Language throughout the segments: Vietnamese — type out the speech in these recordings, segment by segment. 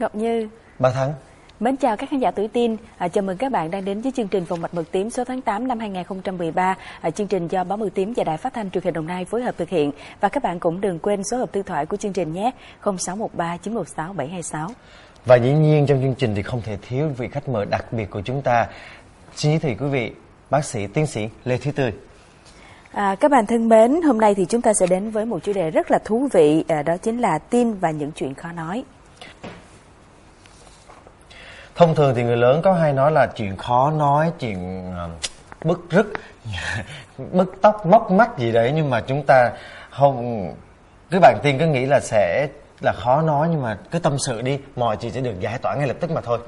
Ngọc Như Ba Thắng Mến chào các khán giả tuổi tin, à, chào mừng các bạn đang đến với chương trình Vòng mạch mực tím số tháng 8 năm 2013. À, chương trình do Báo Mực tím và Đài Phát thanh Truyền hình Đồng Nai phối hợp thực hiện. Và các bạn cũng đừng quên số hộp thư thoại của chương trình nhé, 0613 916 726. Và dĩ nhiên trong chương trình thì không thể thiếu vị khách mời đặc biệt của chúng ta. Xin giới thiệu quý vị, bác sĩ tiến sĩ Lê Thúy Tươi. À, các bạn thân mến, hôm nay thì chúng ta sẽ đến với một chủ đề rất là thú vị, à, đó chính là tin và những chuyện khó nói. Thông thường thì người lớn có hay nói là chuyện khó nói, chuyện ờ, uh, bức rứt, bức tóc, móc mắt gì đấy nhưng mà chúng ta không cứ bạn tiên cứ nghĩ là sẽ là khó nói nhưng mà cứ tâm sự đi, mọi chuyện sẽ được giải tỏa ngay lập tức mà thôi.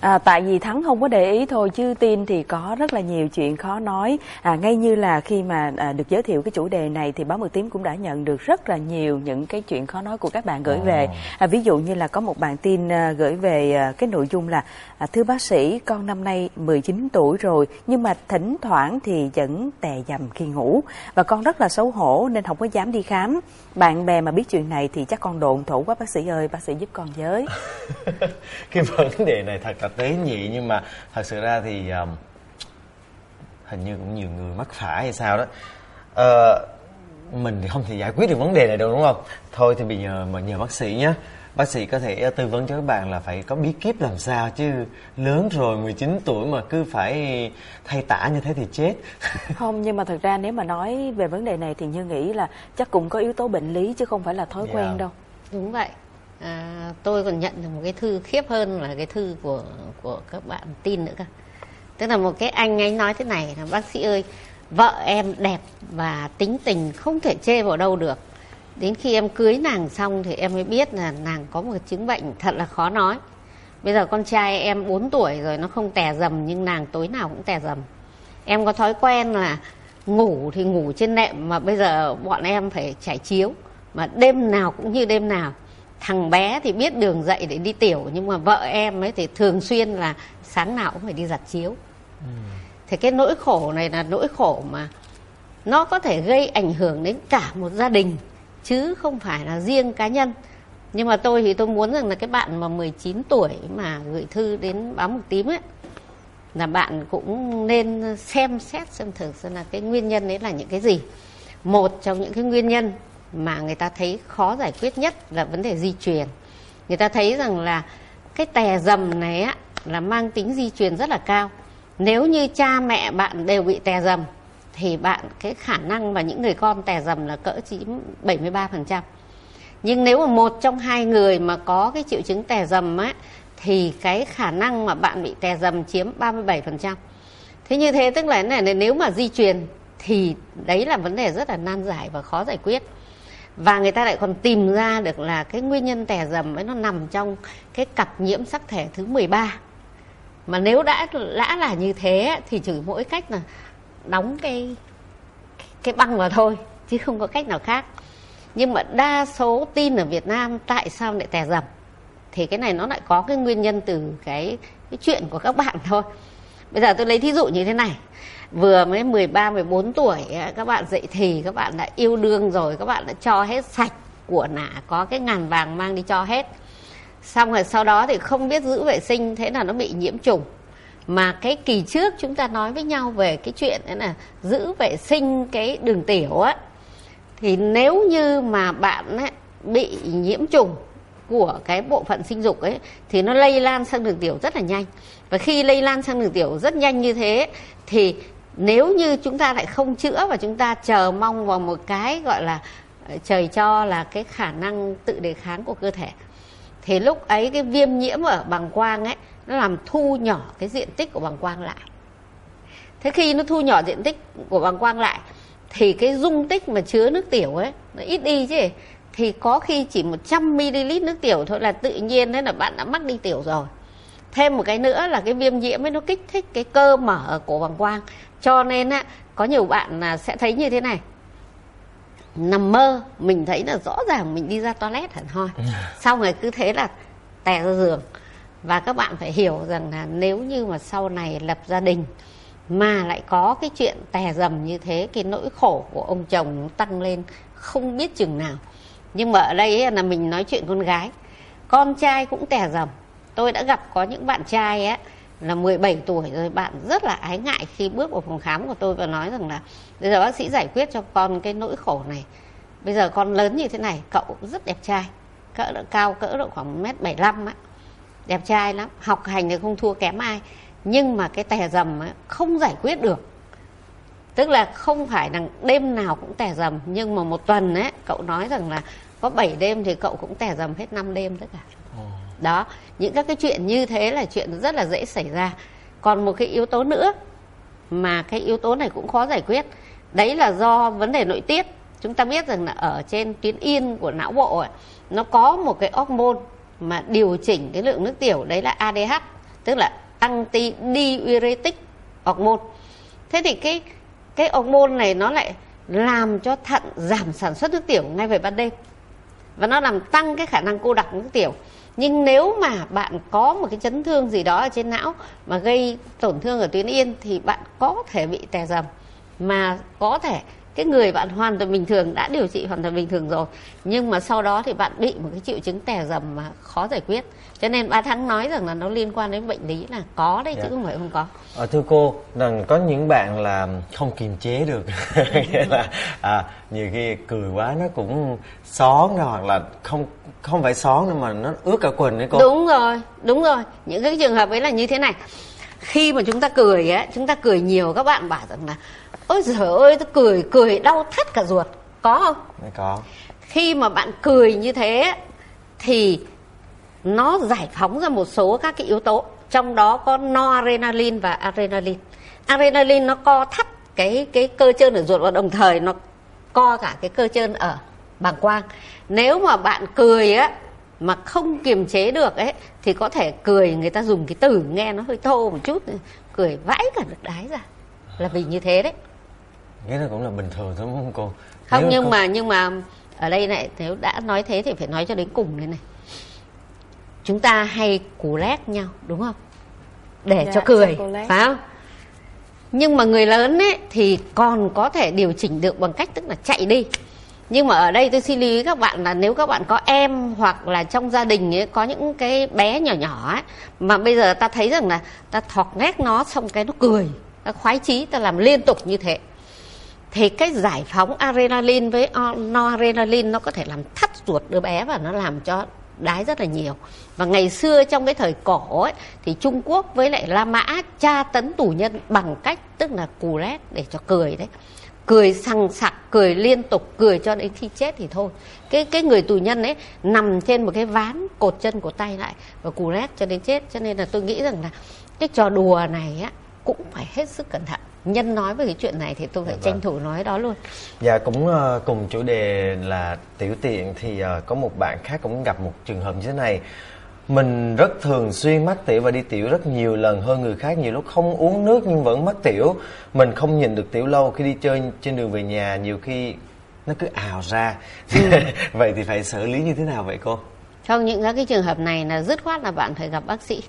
À, tại vì thắng không có để ý thôi chứ tin thì có rất là nhiều chuyện khó nói. À, ngay như là khi mà à, được giới thiệu cái chủ đề này thì báo mực tím cũng đã nhận được rất là nhiều những cái chuyện khó nói của các bạn gửi về. À, ví dụ như là có một bạn tin à, gửi về à, cái nội dung là à, thưa bác sĩ con năm nay 19 tuổi rồi nhưng mà thỉnh thoảng thì vẫn tè dầm khi ngủ và con rất là xấu hổ nên không có dám đi khám. Bạn bè mà biết chuyện này thì chắc con đồn thổ quá bác sĩ ơi bác sĩ giúp con với. Cái vấn đề này thật là tế nhị nhưng mà thật sự ra thì um, hình như cũng nhiều người mắc phải hay sao đó. Ờ, mình thì không thể giải quyết được vấn đề này đâu đúng không? Thôi thì bây giờ mà nhờ bác sĩ nhé bác sĩ có thể tư vấn cho các bạn là phải có bí kíp làm sao chứ lớn rồi 19 tuổi mà cứ phải thay tả như thế thì chết. Không nhưng mà thật ra nếu mà nói về vấn đề này thì như nghĩ là chắc cũng có yếu tố bệnh lý chứ không phải là thói Dạ. quen đâu. Đúng vậy à, tôi còn nhận được một cái thư khiếp hơn là cái thư của của các bạn tin nữa cơ. Tức là một cái anh ấy nói thế này là bác sĩ ơi vợ em đẹp và tính tình không thể chê vào đâu được. Đến khi em cưới nàng xong thì em mới biết là nàng có một chứng bệnh thật là khó nói. Bây giờ con trai em 4 tuổi rồi nó không tè dầm nhưng nàng tối nào cũng tè dầm. Em có thói quen là ngủ thì ngủ trên nệm mà bây giờ bọn em phải trải chiếu. Mà đêm nào cũng như đêm nào thằng bé thì biết đường dậy để đi tiểu nhưng mà vợ em ấy thì thường xuyên là sáng nào cũng phải đi giặt chiếu. Thì cái nỗi khổ này là nỗi khổ mà nó có thể gây ảnh hưởng đến cả một gia đình chứ không phải là riêng cá nhân. Nhưng mà tôi thì tôi muốn rằng là cái bạn mà 19 tuổi mà gửi thư đến báo mục tím ấy là bạn cũng nên xem xét xem thử xem là cái nguyên nhân đấy là những cái gì. Một trong những cái nguyên nhân mà người ta thấy khó giải quyết nhất là vấn đề di truyền người ta thấy rằng là cái tè dầm này á là mang tính di truyền rất là cao nếu như cha mẹ bạn đều bị tè dầm thì bạn cái khả năng và những người con tè dầm là cỡ chỉ 73%. Nhưng nếu mà một trong hai người mà có cái triệu chứng tè dầm á thì cái khả năng mà bạn bị tè dầm chiếm 37%. Thế như thế tức là này, này nếu mà di truyền thì đấy là vấn đề rất là nan giải và khó giải quyết. Và người ta lại còn tìm ra được là cái nguyên nhân tè dầm ấy nó nằm trong cái cặp nhiễm sắc thể thứ 13. Mà nếu đã đã là như thế thì chỉ mỗi cách là đóng cái cái băng vào thôi, chứ không có cách nào khác. Nhưng mà đa số tin ở Việt Nam tại sao lại tè dầm? Thì cái này nó lại có cái nguyên nhân từ cái cái chuyện của các bạn thôi. Bây giờ tôi lấy thí dụ như thế này vừa mới 13 14 tuổi các bạn dậy thì các bạn đã yêu đương rồi, các bạn đã cho hết sạch của nã có cái ngàn vàng mang đi cho hết. Xong rồi sau đó thì không biết giữ vệ sinh, thế là nó bị nhiễm trùng. Mà cái kỳ trước chúng ta nói với nhau về cái chuyện đấy là giữ vệ sinh cái đường tiểu á, thì nếu như mà bạn ấy bị nhiễm trùng của cái bộ phận sinh dục ấy, thì nó lây lan sang đường tiểu rất là nhanh. Và khi lây lan sang đường tiểu rất nhanh như thế, thì nếu như chúng ta lại không chữa và chúng ta chờ mong vào một cái gọi là ờ, trời cho là cái khả năng tự đề kháng của cơ thể, thì lúc ấy cái viêm nhiễm ở bằng quang ấy, nó làm thu nhỏ cái diện tích của bằng quang lại. Thế khi nó thu nhỏ diện tích của bằng quang lại, thì cái dung tích mà chứa nước tiểu ấy, nó ít đi chứ. Thì có khi chỉ 100 ml nước tiểu thôi là tự nhiên đấy là bạn đã mắc đi tiểu rồi. Thêm một cái nữa là cái viêm nhiễm ấy, nó kích thích cái cơ mở của bằng quang cho nên á có nhiều bạn là sẽ thấy như thế này. Nằm mơ mình thấy là rõ ràng mình đi ra toilet hẳn hoi. Xong rồi cứ thế là tè ra giường. Và các bạn phải hiểu rằng là nếu như mà sau này lập gia đình mà lại có cái chuyện tè dầm như thế cái nỗi khổ của ông chồng nó tăng lên không biết chừng nào. Nhưng mà ở đây ấy là mình nói chuyện con gái. Con trai cũng tè dầm. Tôi đã gặp có những bạn trai á là 17 tuổi rồi bạn rất là ái ngại khi bước vào phòng khám của tôi và nói rằng là bây giờ bác sĩ giải quyết cho con cái nỗi khổ này. Bây giờ con lớn như thế này cậu rất đẹp trai cỡ độ cao cỡ độ khoảng mét bảy á đẹp trai lắm học hành thì không thua kém ai nhưng mà cái tè dầm ấy, không giải quyết được. Tức là không phải là đêm nào cũng tè dầm nhưng mà một tuần ấy cậu nói rằng là có 7 đêm thì cậu cũng tè dầm hết 5 đêm tất cả đó những các cái chuyện như thế là chuyện rất là dễ xảy ra. Còn một cái yếu tố nữa mà cái yếu tố này cũng khó giải quyết đấy là do vấn đề nội tiết. Chúng ta biết rằng là ở trên tuyến yên của não bộ ấy, nó có một cái hormone mà điều chỉnh cái lượng nước tiểu đấy là ADH tức là anti diuretic hormone. Thế thì cái cái hormone này nó lại làm cho thận giảm sản xuất nước tiểu ngay về ban đêm và nó làm tăng cái khả năng cô đặc nước tiểu nhưng nếu mà bạn có một cái chấn thương gì đó ở trên não mà gây tổn thương ở tuyến yên thì bạn có thể bị tè dầm. Mà có thể cái người bạn hoàn toàn bình thường đã điều trị hoàn toàn bình thường rồi. Nhưng mà sau đó thì bạn bị một cái triệu chứng tè dầm mà khó giải quyết. Cho nên ba thắng nói rằng là nó liên quan đến bệnh lý là có đấy yeah. chứ dạ. không phải không có. Ờ, thưa cô rằng có những bạn là không kiềm chế được. Nghĩa là à, nhiều khi cười quá nó cũng xón ra hoặc là không không phải xón nhưng mà nó ướt cả quần đấy cô. Đúng rồi đúng rồi. Những cái trường hợp ấy là như thế này. Khi mà chúng ta cười á chúng ta cười nhiều các bạn bảo rằng là ôi giời ơi tôi cười cười đau thắt cả ruột. Có không? Có. Khi mà bạn cười như thế thì nó giải phóng ra một số các cái yếu tố. Trong đó có noradrenaline và adrenaline. Adrenaline nó co thắt cái cái cơ chân ở ruột và đồng thời nó co cả cái cơ chân ở bàng quang. Nếu mà bạn cười á mà không kiềm chế được ấy thì có thể cười người ta dùng cái từ nghe nó hơi thô một chút. Cười vãi cả được đái ra. Là vì như thế đấy nghĩa là cũng là bình thường thôi đúng không cô? Không nếu nhưng không... mà nhưng mà ở đây này nếu đã nói thế thì phải nói cho đến cùng đây này. Chúng ta hay cú lét nhau đúng không? Để dạ, cho cười phải không? Nhưng mà người lớn ấy thì còn có thể điều chỉnh được bằng cách tức là chạy đi. Nhưng mà ở đây tôi xin lưu ý các bạn là nếu các bạn có em hoặc là trong gia đình ấy có những cái bé nhỏ nhỏ ấy mà bây giờ ta thấy rằng là ta thọc nét nó xong cái nó cười ta khoái chí ta làm liên tục như thế thì cái giải phóng adrenaline với noradrenaline nó có thể làm thắt ruột đứa bé và nó làm cho đái rất là nhiều. Và ngày xưa trong cái thời cổ ấy, thì Trung Quốc với lại La Mã tra tấn tù nhân bằng cách tức là cù lét để cho cười đấy. Cười sằng sặc, cười liên tục, cười cho đến khi chết thì thôi. Cái cái người tù nhân ấy nằm trên một cái ván cột chân của tay lại và cù lét cho đến chết. Cho nên là tôi nghĩ rằng là cái trò đùa này á, cũng phải hết sức cẩn thận nhân nói về cái chuyện này thì tôi phải dạ, tranh vâng. thủ nói đó luôn. Dạ cũng uh, cùng chủ đề là tiểu tiện thì uh, có một bạn khác cũng gặp một trường hợp như thế này. Mình rất thường xuyên mắc tiểu và đi tiểu rất nhiều lần hơn người khác nhiều lúc không uống nước nhưng vẫn mắc tiểu. Mình không nhìn được tiểu lâu khi đi chơi trên đường về nhà nhiều khi nó cứ ào ra. Ừ. vậy thì phải xử lý như thế nào vậy cô? Trong những các cái trường hợp này là dứt khoát là bạn phải gặp bác sĩ.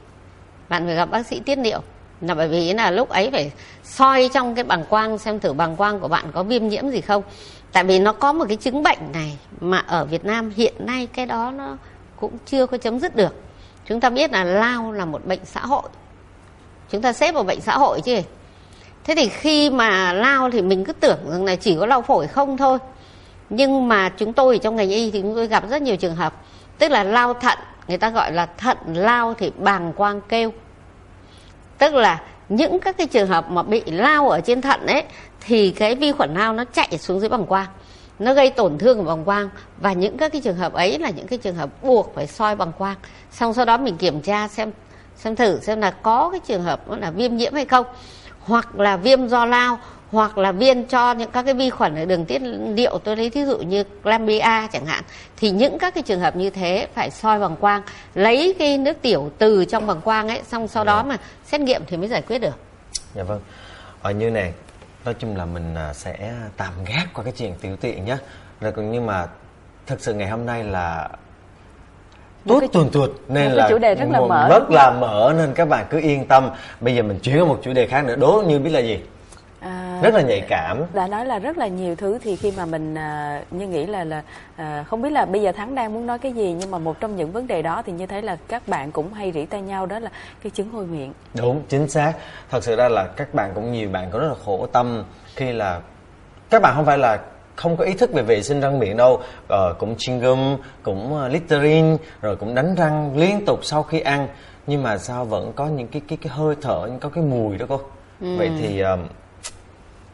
Bạn phải gặp bác sĩ tiết niệu là bởi vì là lúc ấy phải soi trong cái bằng quang, xem thử bằng quang của bạn có viêm nhiễm gì không. Tại vì nó có một cái chứng bệnh này mà ở Việt Nam hiện nay cái đó nó cũng chưa có chấm dứt được. Chúng ta biết là lao là một bệnh xã hội. Chúng ta xếp vào bệnh xã hội chứ. Thế thì khi mà lao thì mình cứ tưởng rằng là chỉ có lao phổi không thôi. Nhưng mà chúng tôi trong ngành y thì chúng tôi gặp rất nhiều trường hợp. Tức là lao thận, người ta gọi là thận lao thì bàng quang kêu tức là những các cái trường hợp mà bị lao ở trên thận ấy, thì cái vi khuẩn lao nó chạy xuống dưới bằng quang. Nó gây tổn thương ở bằng quang. Và những các cái trường hợp ấy là những cái trường hợp buộc phải soi bằng quang. Xong sau đó mình kiểm tra xem xem thử xem là có cái trường hợp là viêm nhiễm hay không. Hoặc là viêm do lao hoặc là viên cho những các cái vi khuẩn ở đường tiết niệu tôi lấy thí dụ như chlamydia chẳng hạn thì những các cái trường hợp như thế phải soi bằng quang lấy cái nước tiểu từ trong bằng quang ấy xong sau đó dạ. mà xét nghiệm thì mới giải quyết được. Dạ vâng. Ở như này nói chung là mình à, sẽ tạm gác qua cái chuyện tiểu tiện nhé rồi còn nhưng mà thực sự ngày hôm nay là tuốt tuần tuột nên là chủ đề rất là mở rất là mở nên các bạn cứ yên tâm. Bây giờ mình chuyển qua một chủ đề khác nữa. Đố như biết là gì à, rất là nhạy cảm. Đã nói là rất là nhiều thứ thì khi mà mình à, như nghĩ là là à, không biết là bây giờ thắng đang muốn nói cái gì nhưng mà một trong những vấn đề đó thì như thấy là các bạn cũng hay rỉ tay nhau đó là cái chứng hôi miệng. Đúng chính xác. Thật sự ra là các bạn cũng nhiều bạn cũng rất là khổ tâm khi là các bạn không phải là không có ý thức về vệ sinh răng miệng đâu. Ờ, cũng chewing gum cũng uh, littering rồi cũng đánh răng liên tục sau khi ăn. Nhưng mà sao vẫn có những cái cái cái hơi thở có cái mùi đó cô? Ừ. vậy thì uh,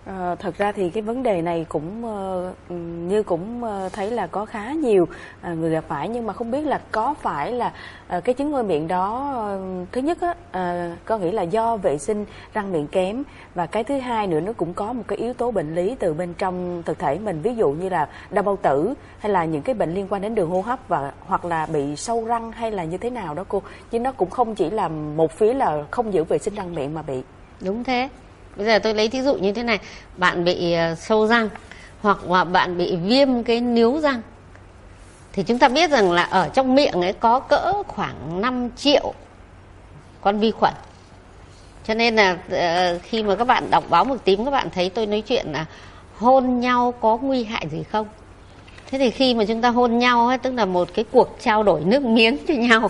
À, thật ra thì cái vấn đề này cũng uh, như cũng uh, thấy là có khá nhiều uh, người gặp phải. Nhưng mà không biết là có phải là uh, cái chứng ngôi miệng đó uh, thứ nhất á uh, có nghĩa là do vệ sinh răng miệng kém. Và cái thứ hai nữa nó cũng có một cái yếu tố bệnh lý từ bên trong thực thể mình. Ví dụ như là đau bao tử hay là những cái bệnh liên quan đến đường hô hấp và hoặc là bị sâu răng hay là như thế nào đó cô. Chứ nó cũng không chỉ là một phía là không giữ vệ sinh răng miệng mà bị. Đúng thế bây giờ tôi lấy thí dụ như thế này. Bạn bị ờ, sâu răng hoặc là bạn bị viêm cái níu răng thì chúng ta biết rằng là ở trong miệng ấy có cỡ khoảng 5 triệu con vi khuẩn. Cho nên là ờ, khi mà các bạn đọc báo mực tím, các bạn thấy tôi nói chuyện là hôn nhau có nguy hại gì không? Thế thì khi mà chúng ta hôn nhau ấy, tức là một cái cuộc trao đổi nước miếng cho nhau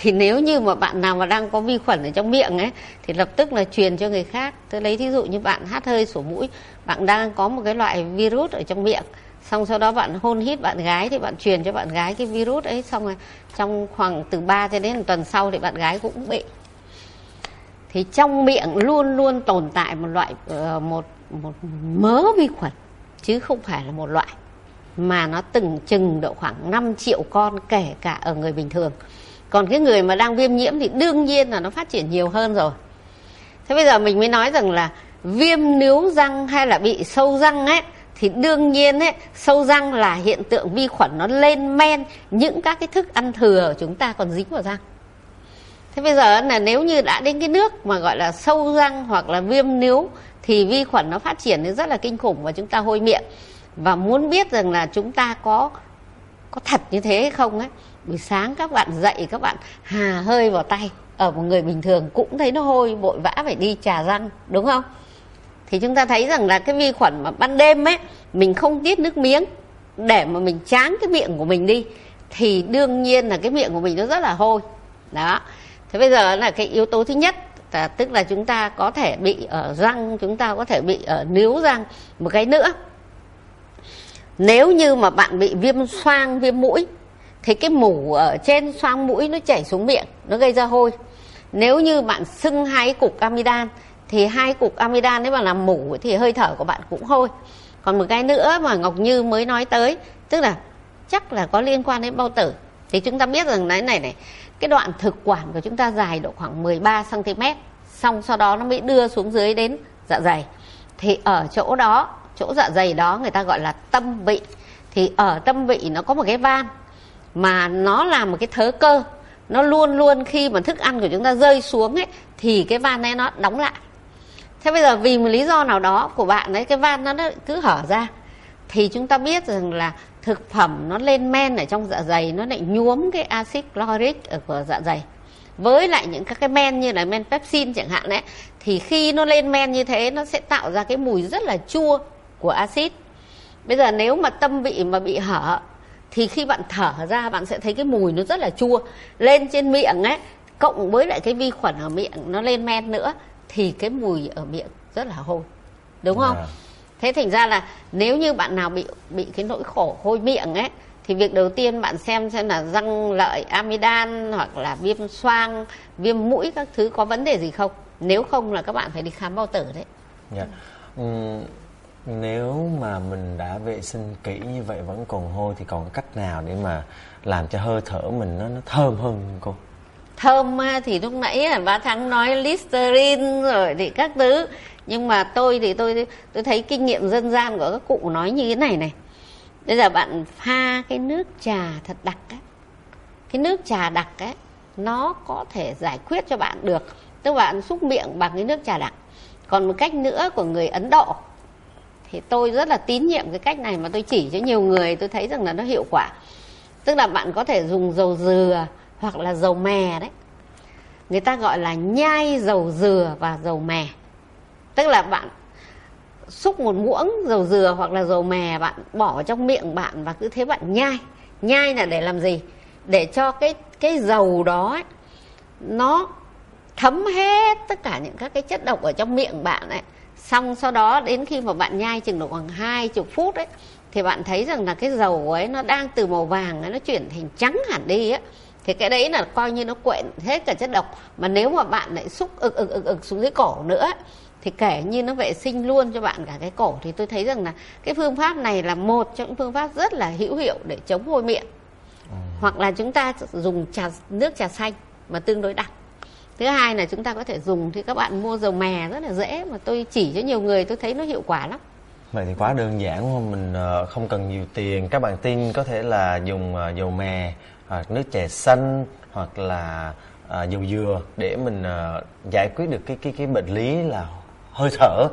thì nếu như mà bạn nào mà đang có vi khuẩn ở trong miệng ấy, thì lập tức là truyền cho người khác. Tôi lấy thí dụ như bạn hát hơi sổ mũi, bạn đang có một cái loại virus ở trong miệng, xong sau đó bạn hôn hít bạn gái thì bạn truyền cho bạn gái cái virus ấy, xong rồi trong khoảng từ 3 cho đến một tuần sau thì bạn gái cũng bị. Thì trong miệng luôn luôn tồn tại một loại ờ, một một mớ vi khuẩn, chứ không phải là một loại, mà nó từng chừng độ khoảng 5 triệu con kể cả ở người bình thường còn cái người mà đang viêm nhiễm thì đương nhiên là nó phát triển nhiều hơn rồi. Thế bây giờ mình mới nói rằng là viêm nướu răng hay là bị sâu răng ấy, thì đương nhiên ấy, sâu răng là hiện tượng vi khuẩn nó lên men những các cái thức ăn thừa của chúng ta còn dính vào răng. Thế bây giờ là nếu như đã đến cái nước mà gọi là sâu răng hoặc là viêm nướu thì vi khuẩn nó phát triển rất là kinh khủng và chúng ta hôi miệng. Và muốn biết rằng là chúng ta có có thật như thế hay không ấy buổi sáng các bạn dậy, các bạn hà hơi vào tay. Ở một người bình thường cũng thấy nó hôi, vội vã phải đi trà răng, đúng không? Thì chúng ta thấy rằng là cái vi khuẩn mà ban đêm ấy, mình không tiết nước miếng để mà mình tráng cái miệng của mình đi, thì đương nhiên là cái miệng của mình nó rất là hôi. Đó. Thế bây giờ là cái yếu tố thứ nhất, là tức là chúng ta có thể bị ở răng, chúng ta có thể bị ở níu răng một cái nữa. Nếu như mà bạn bị viêm xoang, viêm mũi thì cái mủ ở trên xoang mũi nó chảy xuống miệng, nó gây ra hôi. Nếu như bạn sưng hai cục amidan thì hai cục amidan nếu mà làm mủ thì hơi thở của bạn cũng hôi. Còn một cái nữa mà ngọc như mới nói tới, tức là chắc là có liên quan đến bao tử. Thì chúng ta biết rằng cái này này, cái đoạn thực quản của chúng ta dài độ khoảng 13 cm xong sau đó nó mới đưa xuống dưới đến dạ dày. Thì ở chỗ đó, chỗ dạ dày đó người ta gọi là tâm vị. Thì ở tâm vị nó có một cái van mà nó là một cái thớ cơ. Nó luôn luôn khi mà thức ăn của chúng ta rơi xuống ấy, thì cái van ấy nó đóng lại. Thế bây giờ vì một lý do nào đó của bạn ấy, cái van nó cứ hở ra, thì chúng ta biết rằng là thực phẩm nó lên men ở trong dạ dày, nó lại nhuốm cái axit chloric ở của dạ dày. Với lại những các cái men như là men pepsin chẳng hạn đấy thì khi nó lên men như thế, nó sẽ tạo ra cái mùi rất là chua của axit. Bây giờ nếu mà tâm vị mà bị hở thì khi bạn thở ra bạn sẽ thấy cái mùi nó rất là chua lên trên miệng ấy cộng với lại cái vi khuẩn ở miệng nó lên men nữa thì cái mùi ở miệng rất là hôi đúng không. Dạ. thế thành ra là nếu như bạn nào bị bị cái nỗi khổ hôi miệng ấy thì việc đầu tiên bạn xem xem là răng lợi amidan hoặc là viêm xoang viêm mũi các thứ có vấn đề gì không nếu không là các bạn phải đi khám bao tử đấy yeah. Dạ. uhm nếu mà mình đã vệ sinh kỹ như vậy vẫn còn hôi thì còn cách nào để mà làm cho hơi thở mình nó nó thơm hơn cô? Thơm thì lúc nãy là ba thắng nói listerine rồi thì các thứ. Nhưng mà tôi thì tôi tôi thấy kinh nghiệm dân gian của các cụ nói như thế này này. Bây giờ bạn pha cái nước trà thật đặc ấy cái nước trà đặc ấy nó có thể giải quyết cho bạn được. Tức bạn xúc miệng bằng cái nước trà đặc. Còn một cách nữa của người ấn độ thì tôi rất là tín nhiệm cái cách này mà tôi chỉ cho nhiều người tôi thấy rằng là nó hiệu quả. Tức là bạn có thể dùng dầu dừa hoặc là dầu mè đấy. Người ta gọi là nhai dầu dừa và dầu mè. Tức là bạn xúc một muỗng dầu dừa hoặc là dầu mè bạn bỏ trong miệng bạn và cứ thế bạn nhai. Nhai là để làm gì? Để cho cái cái dầu đó ấy, nó thấm hết tất cả những các cái chất độc ở trong miệng bạn ấy xong sau đó đến khi mà bạn nhai chừng độ khoảng hai chục phút ấy thì bạn thấy rằng là cái dầu ấy nó đang từ màu vàng ấy, nó chuyển thành trắng hẳn đi ấy. Thì cái đấy là coi như nó quện hết cả chất độc. Mà nếu mà bạn lại xúc ực ực ực ực xuống dưới cổ nữa thì kể như nó vệ sinh luôn cho bạn cả cái cổ. Thì tôi thấy rằng là cái phương pháp này là một trong những phương pháp rất là hữu hiệu để chống hôi miệng. Ừ. hoặc là chúng ta dùng trà nước trà xanh mà tương đối đặc thứ hai là chúng ta có thể dùng thì các bạn mua dầu mè rất là dễ, mà tôi chỉ cho nhiều người, tôi thấy nó hiệu quả lắm. Vậy thì quá đơn giản đúng không mình ờ, không cần nhiều tiền. Các bạn tin có thể là dùng ờ, dầu mè hoặc nước chè xanh hoặc là dầu dừa để mình giải quyết được cái cái cái bệnh lý là hơi thở.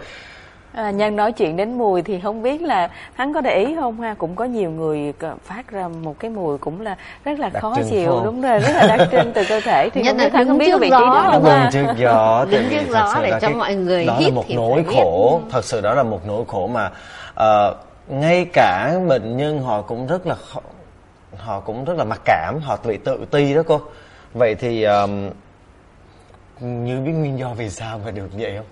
À, nhân nói chuyện đến mùi thì không biết là hắn có để ý không ha? Cũng có nhiều người phát ra một cái mùi cũng là rất là đặc khó chịu đúng rồi rất là đặc trưng từ cơ thể. Thì Nhất không biết hắn không biết cái vị trí đó không ha? trước gió đứng trước gió để cho cái, mọi người đó hít là một nỗi khổ biết. thật sự đó là một nỗi khổ mà uh, ngay cả bệnh nhân họ cũng rất là khó, họ cũng rất là mặc cảm họ bị tự ti đó cô. Vậy thì um, như biết nguyên do vì sao mà được vậy không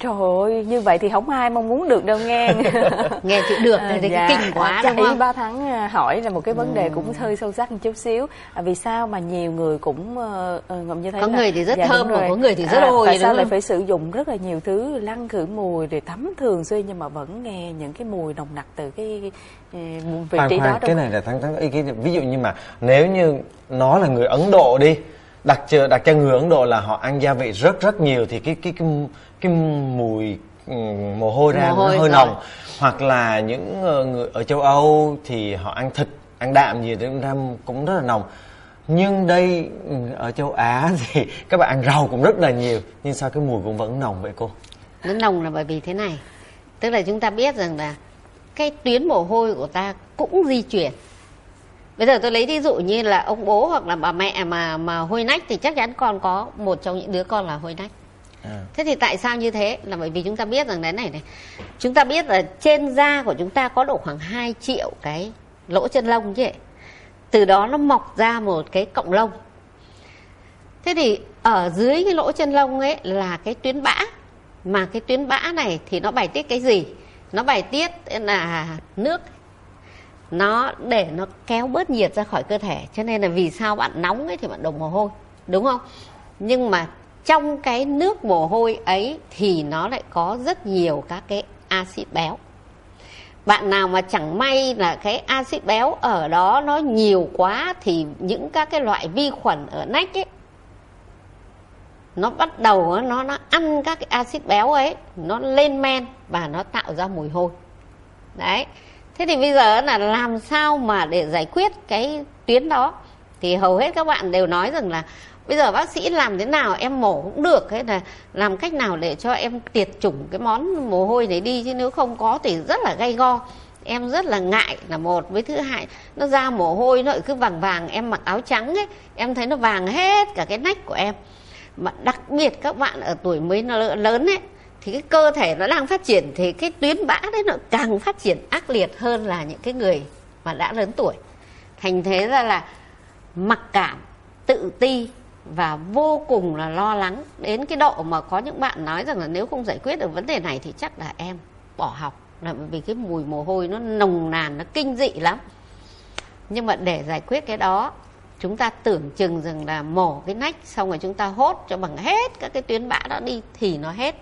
Trời ơi, như vậy thì không ai mong muốn được đâu nghe Nghe chữ được thì dạ. cái kinh quá Chạy đúng không? 3 tháng à, hỏi là một cái vấn đề ừ. cũng hơi sâu sắc một chút xíu à, Vì sao mà nhiều người cũng uh, ngậm như thấy Có là, người thì rất dạ, thơm mà có người thì rất à, ôi Tại sao lại phải sử dụng rất là nhiều thứ lăn khử mùi rồi tắm thường xuyên Nhưng mà vẫn nghe những cái mùi nồng nặc từ cái, cái, cái vị trí đó Cái này là thắng thắng ý kiến Ví dụ như mà nếu như nó là người Ấn Độ đi đặc trưng đặc trưng người Ấn Độ là họ ăn gia vị rất rất nhiều thì cái cái cái cái mùi ừ, mồ hôi ra mồ hôi nó hơi rồi. nồng. Hoặc là những ờ, người ở châu Âu thì họ ăn thịt ăn đạm gì thì ra cũng rất là nồng. Nhưng đây ừ, ở châu Á thì các bạn ăn rau cũng rất là nhiều. Nhưng sao cái mùi cũng vẫn nồng vậy cô? Nó nồng là bởi vì thế này. Tức là chúng ta biết rằng là cái tuyến mồ hôi của ta cũng di chuyển. Bây giờ tôi lấy ví dụ như là ông bố hoặc là bà mẹ mà mà hôi nách thì chắc chắn con có một trong những đứa con là hôi nách à. thế thì tại sao như thế? Là bởi vì chúng ta biết rằng cái này này, chúng ta biết là trên da của chúng ta có độ khoảng 2 triệu cái lỗ chân lông chứ. Từ đó nó mọc ra một cái cộng lông. Thế thì ở dưới cái lỗ chân lông ấy là cái tuyến bã. Mà cái tuyến bã này thì nó bài tiết cái gì? Nó bài tiết là nước. Nó để nó kéo bớt nhiệt ra khỏi cơ thể. Cho nên là vì sao bạn nóng ấy thì bạn đổ mồ hôi, đúng không? Nhưng mà trong cái nước mồ hôi ấy thì nó lại có rất nhiều các cái axit béo. Bạn nào mà chẳng may là cái axit béo ở đó nó nhiều quá thì những các cái loại vi khuẩn ở nách ấy, nó bắt đầu nó nó ăn các cái axit béo ấy, nó lên men và nó tạo ra mùi hôi. Đấy. Thế thì bây giờ là làm sao mà để giải quyết cái tuyến đó? Thì hầu hết các bạn đều nói rằng là bây giờ bác sĩ làm thế nào em mổ cũng được hay là làm cách nào để cho em tiệt chủng cái món mồ hôi này đi chứ nếu không có thì rất là gay go. Em rất là ngại là một. Với thứ hai, nó ra mồ hôi nó cứ vàng vàng, em mặc áo trắng ấy, em thấy nó vàng hết cả cái nách của em. Mà đặc biệt các bạn ở tuổi mới lớn ấy, thì cái cơ thể nó đang phát triển thì cái tuyến bã đấy nó càng phát triển ác liệt hơn là những cái người mà đã lớn tuổi. Thành thế ra là mặc cảm, tự ti và vô cùng là lo lắng đến cái độ mà có những bạn nói rằng là nếu không giải quyết được vấn đề này thì chắc là em bỏ học. Là bởi vì cái mùi mồ hôi nó nồng nàn, nó kinh dị lắm. Nhưng mà để giải quyết cái đó, chúng ta tưởng chừng rằng là mổ cái nách, xong rồi chúng ta hốt cho bằng hết các cái tuyến bã đó đi thì nó hết.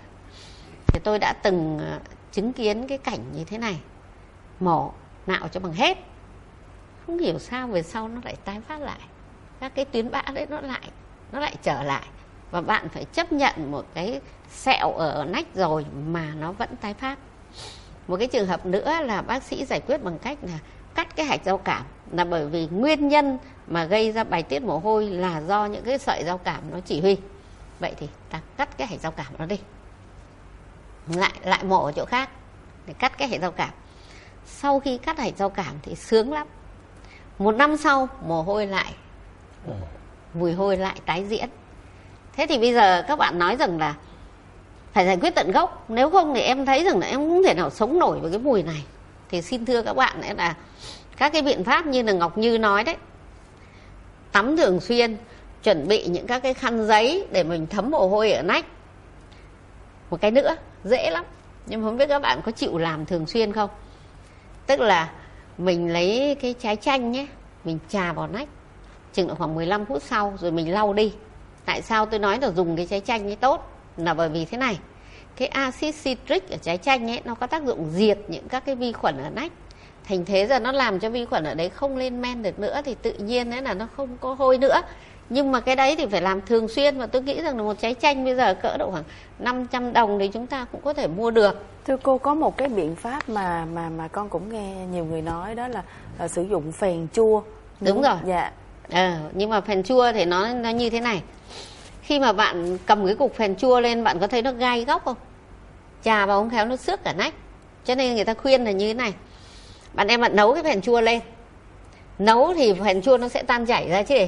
Thì tôi đã từng à, chứng kiến cái cảnh như thế này. Mổ, nạo cho bằng hết. Không hiểu sao về sau nó lại tái phát lại. Các cái tuyến bã đấy nó lại nó lại trở lại. Và bạn phải chấp nhận một cái sẹo ở nách rồi mà nó vẫn tái phát. Một cái trường hợp nữa là bác sĩ giải quyết bằng cách là cắt cái hạch rau cảm là bởi vì nguyên nhân mà gây ra bài tiết mồ hôi là do những cái sợi rau cảm nó chỉ huy. Vậy thì ta cắt cái hạch rau cảm nó đi. Lại lại mổ ở chỗ khác để cắt cái hệ rau cảm sau khi cắt hạch rau cảm thì sướng lắm. Một năm sau mồ hôi lại mùi hôi lại tái diễn. Thế thì bây giờ các bạn nói rằng là phải giải quyết tận gốc. Nếu không thì em thấy rằng là em không thể nào sống nổi với cái mùi này. Thì xin thưa các bạn đấy là các cái biện pháp như là ngọc như nói đấy. Tắm thường xuyên, chuẩn bị những các cái khăn giấy để mình thấm mồ hôi ở nách. Một cái nữa, dễ lắm. Nhưng không biết các bạn có chịu làm thường xuyên không? Tức là mình lấy cái trái chanh nhé, mình trà vào nách chừng khoảng 15 phút sau rồi mình lau đi. Tại sao tôi nói là dùng cái trái chanh ấy tốt? Là bởi vì thế này cái axit citric ở trái chanh ấy nó có tác dụng diệt những các cái vi khuẩn ở nách. Thành thế giờ nó làm cho vi khuẩn ở đấy không lên men được nữa thì tự nhiên đấy là nó không có hôi nữa. Nhưng mà cái đấy thì phải làm thường xuyên và tôi nghĩ rằng là một trái chanh bây giờ cỡ độ khoảng 500 đồng thì chúng ta cũng có thể mua được. Thưa cô có một cái biện pháp mà mà mà con cũng nghe nhiều người nói đó là, là sử dụng phèn chua đúng rồi. Dạ ờ, nhưng mà phèn chua thì nó nó như thế này. Khi mà bạn cầm cái cục phèn chua lên bạn có thấy nó gai góc không? Trà vào không khéo nó xước cả nách. Cho nên người ta khuyên là như thế này. Bạn em bạn nấu cái phèn chua lên. Nấu thì phèn chua nó sẽ tan chảy ra chứ.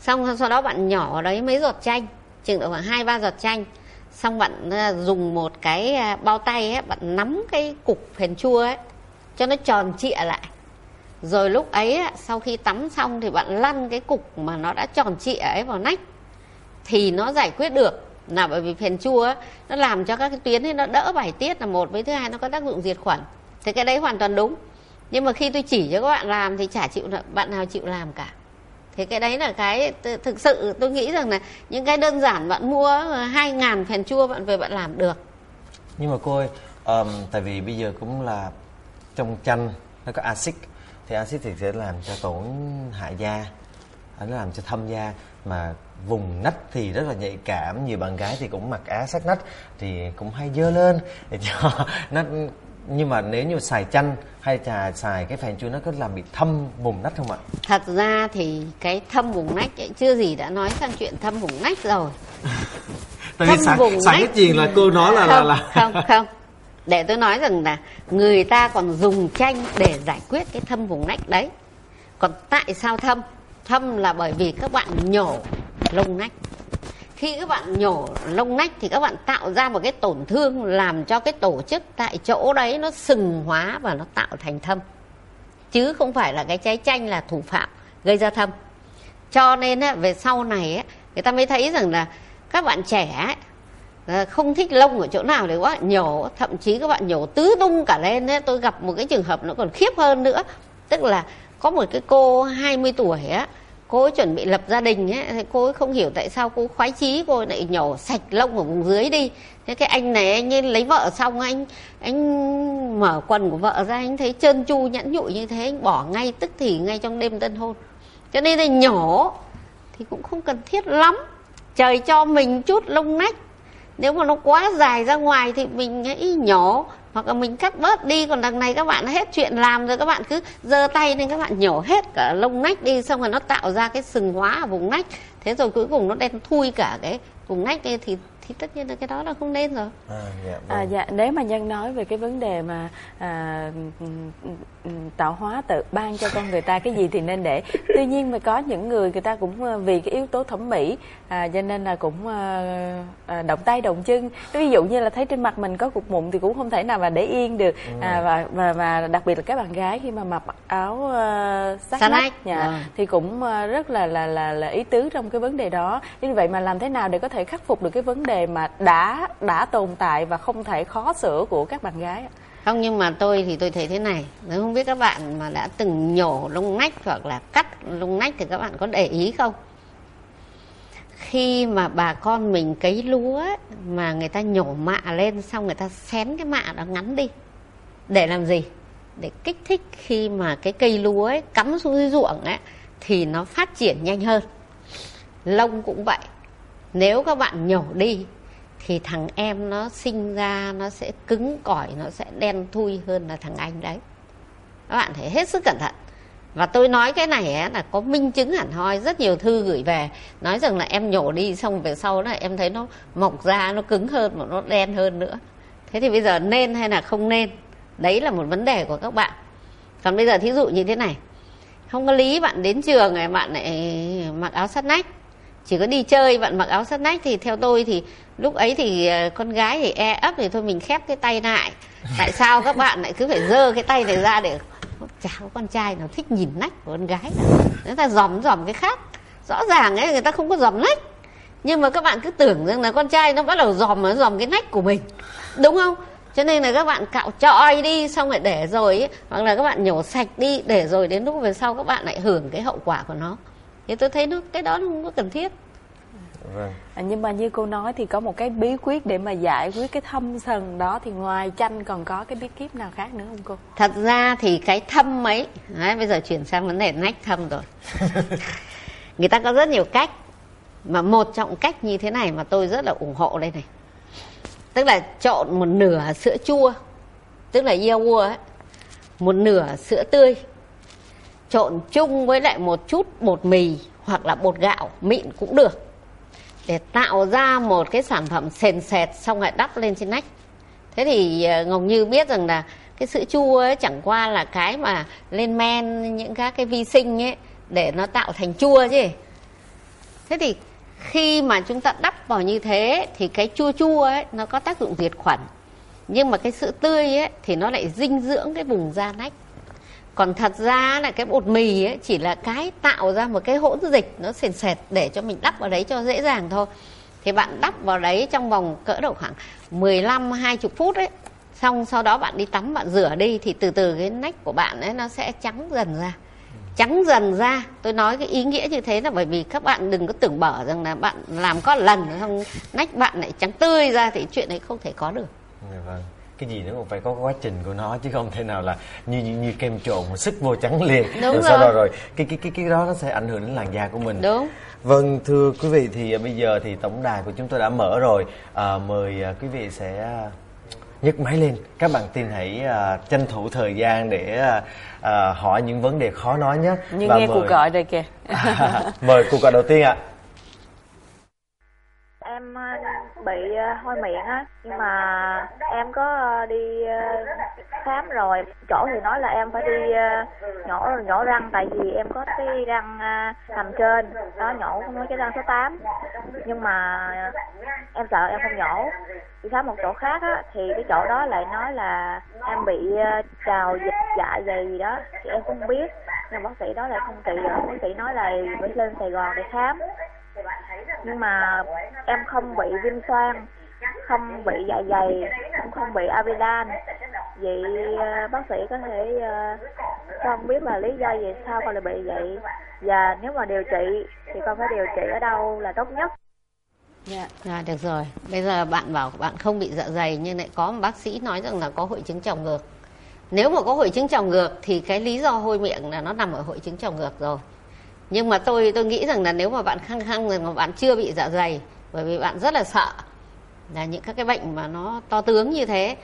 Xong sau đó bạn nhỏ vào đấy mấy giọt chanh chừng độ khoảng hai ba giọt chanh. Xong bạn à, dùng một cái à, bao tay ấy, bạn nắm cái cục phèn chua ấy cho nó tròn trịa lại rồi lúc ấy sau khi tắm xong thì bạn lăn cái cục mà nó đã tròn trịa ấy vào nách. Thì nó giải quyết được. Là bởi vì phèn chua ấy, nó làm cho các cái tuyến ấy nó đỡ bài tiết là một với thứ hai nó có tác dụng diệt khuẩn. Thì cái đấy hoàn toàn đúng. Nhưng mà khi tôi chỉ cho các bạn làm thì chả chịu bạn nào chịu làm cả. Thì cái đấy là cái thực sự tôi nghĩ rằng là những cái đơn giản bạn mua hai ngàn phèn chua bạn về bạn làm được. Nhưng mà cô ơi um, tại vì bây giờ cũng là trong chanh nó có axit thì axit thì sẽ làm cho tổn hại da nó làm cho thâm da. Mà vùng nách thì rất là nhạy cảm nhiều bạn gái thì cũng mặc áo sát nách thì cũng hay dơ lên để cho nó nhưng mà nếu như xài chanh hay trà xài cái phèn chua nó có làm bị thâm vùng nách không ạ? Thật ra thì cái thâm vùng nách ấy, chưa gì đã nói sang chuyện thâm vùng nách rồi. Tại vì xài, xài cái gì là cô nói là không, là, là không không để tôi nói rằng là người ta còn dùng chanh để giải quyết cái thâm vùng nách đấy. Còn tại sao thâm? Thâm là bởi vì các bạn nhổ lông nách. Khi các bạn nhổ lông nách thì các bạn tạo ra một cái tổn thương làm cho cái tổ chức tại chỗ đấy nó sừng hóa và nó tạo thành thâm. Chứ không phải là cái trái chanh là thủ phạm gây ra thâm. Cho nên về sau này người ta mới thấy rằng là các bạn trẻ Ờ, không thích lông ở chỗ nào thì các bạn nhổ, thậm chí các bạn nhổ tứ tung cả lên ấy. tôi gặp một cái trường hợp nó còn khiếp hơn nữa. Tức là có một cái cô 20 tuổi á, cô ấy chuẩn bị lập gia đình ấy thì cô ấy không hiểu tại sao cô khoái chí, cô ấy lại nhổ sạch lông ở vùng dưới đi. Thế cái anh này anh ấy lấy vợ xong, anh anh mở quần của vợ ra, anh thấy trơn chu nhẵn nhụi như thế, anh bỏ ngay, tức thì ngay trong đêm tân hôn. Cho nên là nhổ thì cũng không cần thiết lắm. Trời cho mình chút lông nách nếu mà nó quá dài ra ngoài thì mình hãy nhổ, hoặc là mình cắt bớt đi. Còn đằng này các bạn hết chuyện làm rồi, các bạn cứ giơ tay nên các bạn nhổ hết cả lông nách đi, xong rồi nó tạo ra cái sừng hóa ở vùng nách. Thế rồi cuối cùng nó đen thui cả cái vùng nách đi, thì thì tất nhiên là cái đó là không nên rồi. À, dạ, vâng. à, dạ nếu mà nhân nói về cái vấn đề mà à, tạo hóa tự ban cho con người ta cái gì thì nên để. Tuy nhiên mà có những người người ta cũng ờ, vì cái yếu tố thẩm mỹ à, cho nên là cũng à, à, động tay động chân. Ví dụ như là thấy trên mặt mình có cục mụn thì cũng không thể nào mà để yên được. À, và, và và đặc biệt là các bạn gái khi mà mặc áo uh, sát nách dạ, à. thì cũng uh, rất là là là là ý tứ trong cái vấn đề đó. Như vậy mà làm thế nào để có thể khắc phục được cái vấn đề đề mà đã đã tồn tại và không thể khó sửa của các bạn gái không, nhưng mà tôi thì tôi thấy thế này. Nếu không biết các bạn mà đã từng nhổ lông nách hoặc là cắt lông nách thì các bạn có để ý không? Khi mà bà con mình cấy lúa mà người ta nhổ mạ lên xong người ta xén cái mạ đó ngắn đi. Để làm gì? Để kích thích khi mà cái cây lúa ấy cắm xuống dưới ruộng ấy, thì nó phát triển nhanh hơn. Lông cũng vậy nếu các bạn nhổ đi thì thằng em nó sinh ra nó sẽ cứng cỏi nó sẽ đen thui hơn là thằng anh đấy. Các bạn phải hết sức cẩn thận. Và tôi nói cái này ấy, là có minh chứng hẳn hoi. Rất nhiều thư gửi về nói rằng là em nhổ đi xong về sau là em thấy nó mọc ra nó cứng hơn và nó đen hơn nữa. Thế thì bây giờ nên hay là không nên? Đấy là một vấn đề của các bạn. Còn bây giờ thí dụ như thế này. Không có lý bạn đến trường này bạn lại mặc áo sát nách chỉ có đi chơi bạn mặc áo sắt nách thì theo tôi thì lúc ấy thì ờ, con gái thì e ấp thì thôi mình khép cái tay lại. Tại sao các bạn lại cứ phải giơ cái tay này ra để chả có con trai nào thích nhìn nách của con gái nào? Người ta dòm dòm cái khác. Rõ ràng ấy người ta không có dòm nách. Nhưng mà các bạn cứ tưởng rằng là con trai nó bắt đầu dòm nó dòm cái nách của mình. Đúng không? Cho nên là các bạn cạo trọi đi xong rồi để rồi ấy, hoặc là các bạn nhổ sạch đi để rồi đến lúc về sau các bạn lại hưởng cái hậu quả của nó thì tôi thấy nó cái đó nó không có cần thiết. Vâng. à, nhưng mà như cô nói thì có một cái bí quyết để mà giải quyết cái thâm sần đó thì ngoài chanh còn có cái bí kíp nào khác nữa không cô? Thật ra thì cái thâm ấy đấy, bây giờ chuyển sang vấn đề nách thâm rồi. Người ta có rất nhiều cách mà một trong cách như thế này mà tôi rất là ủng hộ đây này. Tức là trộn một nửa sữa chua tức là yogurt ấy một nửa sữa tươi trộn chung với lại một chút bột mì hoặc là bột gạo, mịn cũng được. Để tạo ra một cái sản phẩm sền sệt xong lại đắp lên trên nách. Thế thì ờ, ngọc như biết rằng là cái sữa chua ấy chẳng qua là cái mà lên men những các cái vi sinh ấy để nó tạo thành chua chứ. Thế thì khi mà chúng ta đắp vào như thế thì cái chua chua ấy nó có tác dụng diệt khuẩn. Nhưng mà cái sữa tươi ấy thì nó lại dinh dưỡng cái vùng da nách còn thật ra là cái bột mì ấy, chỉ là cái tạo ra một cái hỗn dịch nó sền sệt để cho mình đắp vào đấy cho dễ dàng thôi. Thì bạn đắp vào đấy trong vòng cỡ độ khoảng 15 20 phút ấy. Xong sau đó bạn đi tắm, bạn rửa đi, thì từ từ cái nách của bạn ấy nó sẽ trắng dần ra. Trắng dần ra. Tôi nói cái ý nghĩa như thế là bởi vì các bạn đừng có tưởng bở rằng là bạn làm có lần, xong nách bạn lại trắng tươi ra thì chuyện đấy không thể có được. Dạ vâng cái gì nó cũng phải có quá trình của nó chứ không thể nào là như như, như kem trộn mà sức vô trắng liền. Đúng rồi sau đó rồi cái cái cái cái đó nó sẽ ảnh hưởng đến làn da của mình. Đúng. Vâng thưa quý vị thì à, bây giờ thì tổng đài của chúng tôi đã mở rồi. À, mời à, quý vị sẽ nhấc máy lên. Các bạn tin hãy uh, tranh thủ thời gian để uh, uh, hỏi những vấn đề khó nói nhé. Như Và nghe mời... cuộc gọi đây kìa. Mời cuộc gọi đầu tiên ạ. Em bị ờ, hôi miệng á. Nhưng mà em có ờ, đi ờ, khám rồi. Chỗ thì nói là em phải đi nhổ nhổ răng. Tại vì em có cái răng hàm trên. Đó nhổ không nói cái răng số 8 nhưng mà em sợ em không nhổ. Đi khám một chỗ khác á thì cái chỗ đó lại nói là em bị ờ, trào dịch dạ dày gì đó. Thì em cũng không biết. Nhưng bác sĩ đó lại không trị. Rồi bác sĩ nói là phải lên sài gòn để khám nhưng mà em không bị viêm xoang không bị dạ dày cũng không bị amidan vậy bác sĩ có thể con biết là lý do gì sao con lại bị vậy và nếu mà điều trị thì con phải điều trị ở đâu là tốt nhất Dạ. À, được rồi. Bây giờ bạn bảo bạn không bị dạ dày nhưng lại có một bác sĩ nói rằng là có hội chứng trào ngược. Nếu mà có hội chứng trào ngược thì cái lý do hôi miệng là nó nằm ở hội chứng trào ngược rồi. Nhưng mà tôi tôi nghĩ rằng là nếu mà bạn khăng khăng rằng mà bạn chưa bị dạ dày bởi vì bạn rất là sợ là những các cái bệnh mà nó to tướng như thế.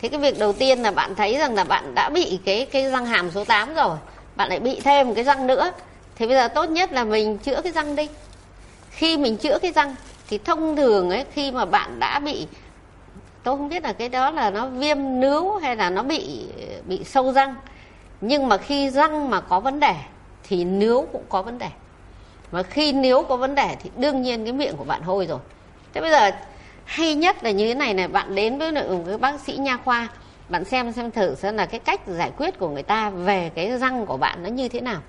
Thế cái việc đầu tiên là bạn thấy rằng là bạn đã bị cái cái răng hàm số 8 rồi, bạn lại bị thêm một cái răng nữa. Thì bây giờ tốt nhất là mình chữa cái răng đi. Khi mình chữa cái răng thì thông thường ấy khi mà bạn đã bị tôi không biết là cái đó là nó viêm nướu hay là nó bị bị sâu răng nhưng mà khi răng mà có vấn đề thì nếu cũng có vấn đề. Và khi nếu có vấn đề thì đương nhiên cái miệng của bạn hôi rồi. Thế bây giờ hay nhất là như thế này này, bạn đến với một cái bác sĩ nha khoa, bạn xem xem thử xem là cái cách giải quyết của người ta về cái răng của bạn nó như thế nào.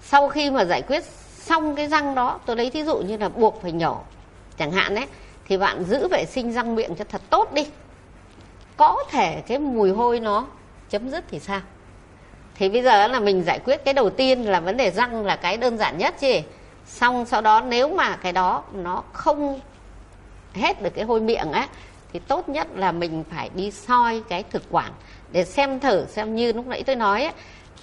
Sau khi mà giải quyết xong cái răng đó, tôi lấy thí dụ như là buộc phải nhổ chẳng hạn đấy, thì bạn giữ vệ sinh răng miệng cho thật tốt đi. Có thể cái mùi hôi nó chấm dứt thì sao? Thì bây giờ là mình giải quyết cái đầu tiên là vấn đề răng là cái đơn giản nhất chứ. Xong sau đó nếu mà cái đó nó không hết được cái hôi miệng á thì tốt nhất là mình phải đi soi cái thực quản để xem thử xem như lúc nãy tôi nói á,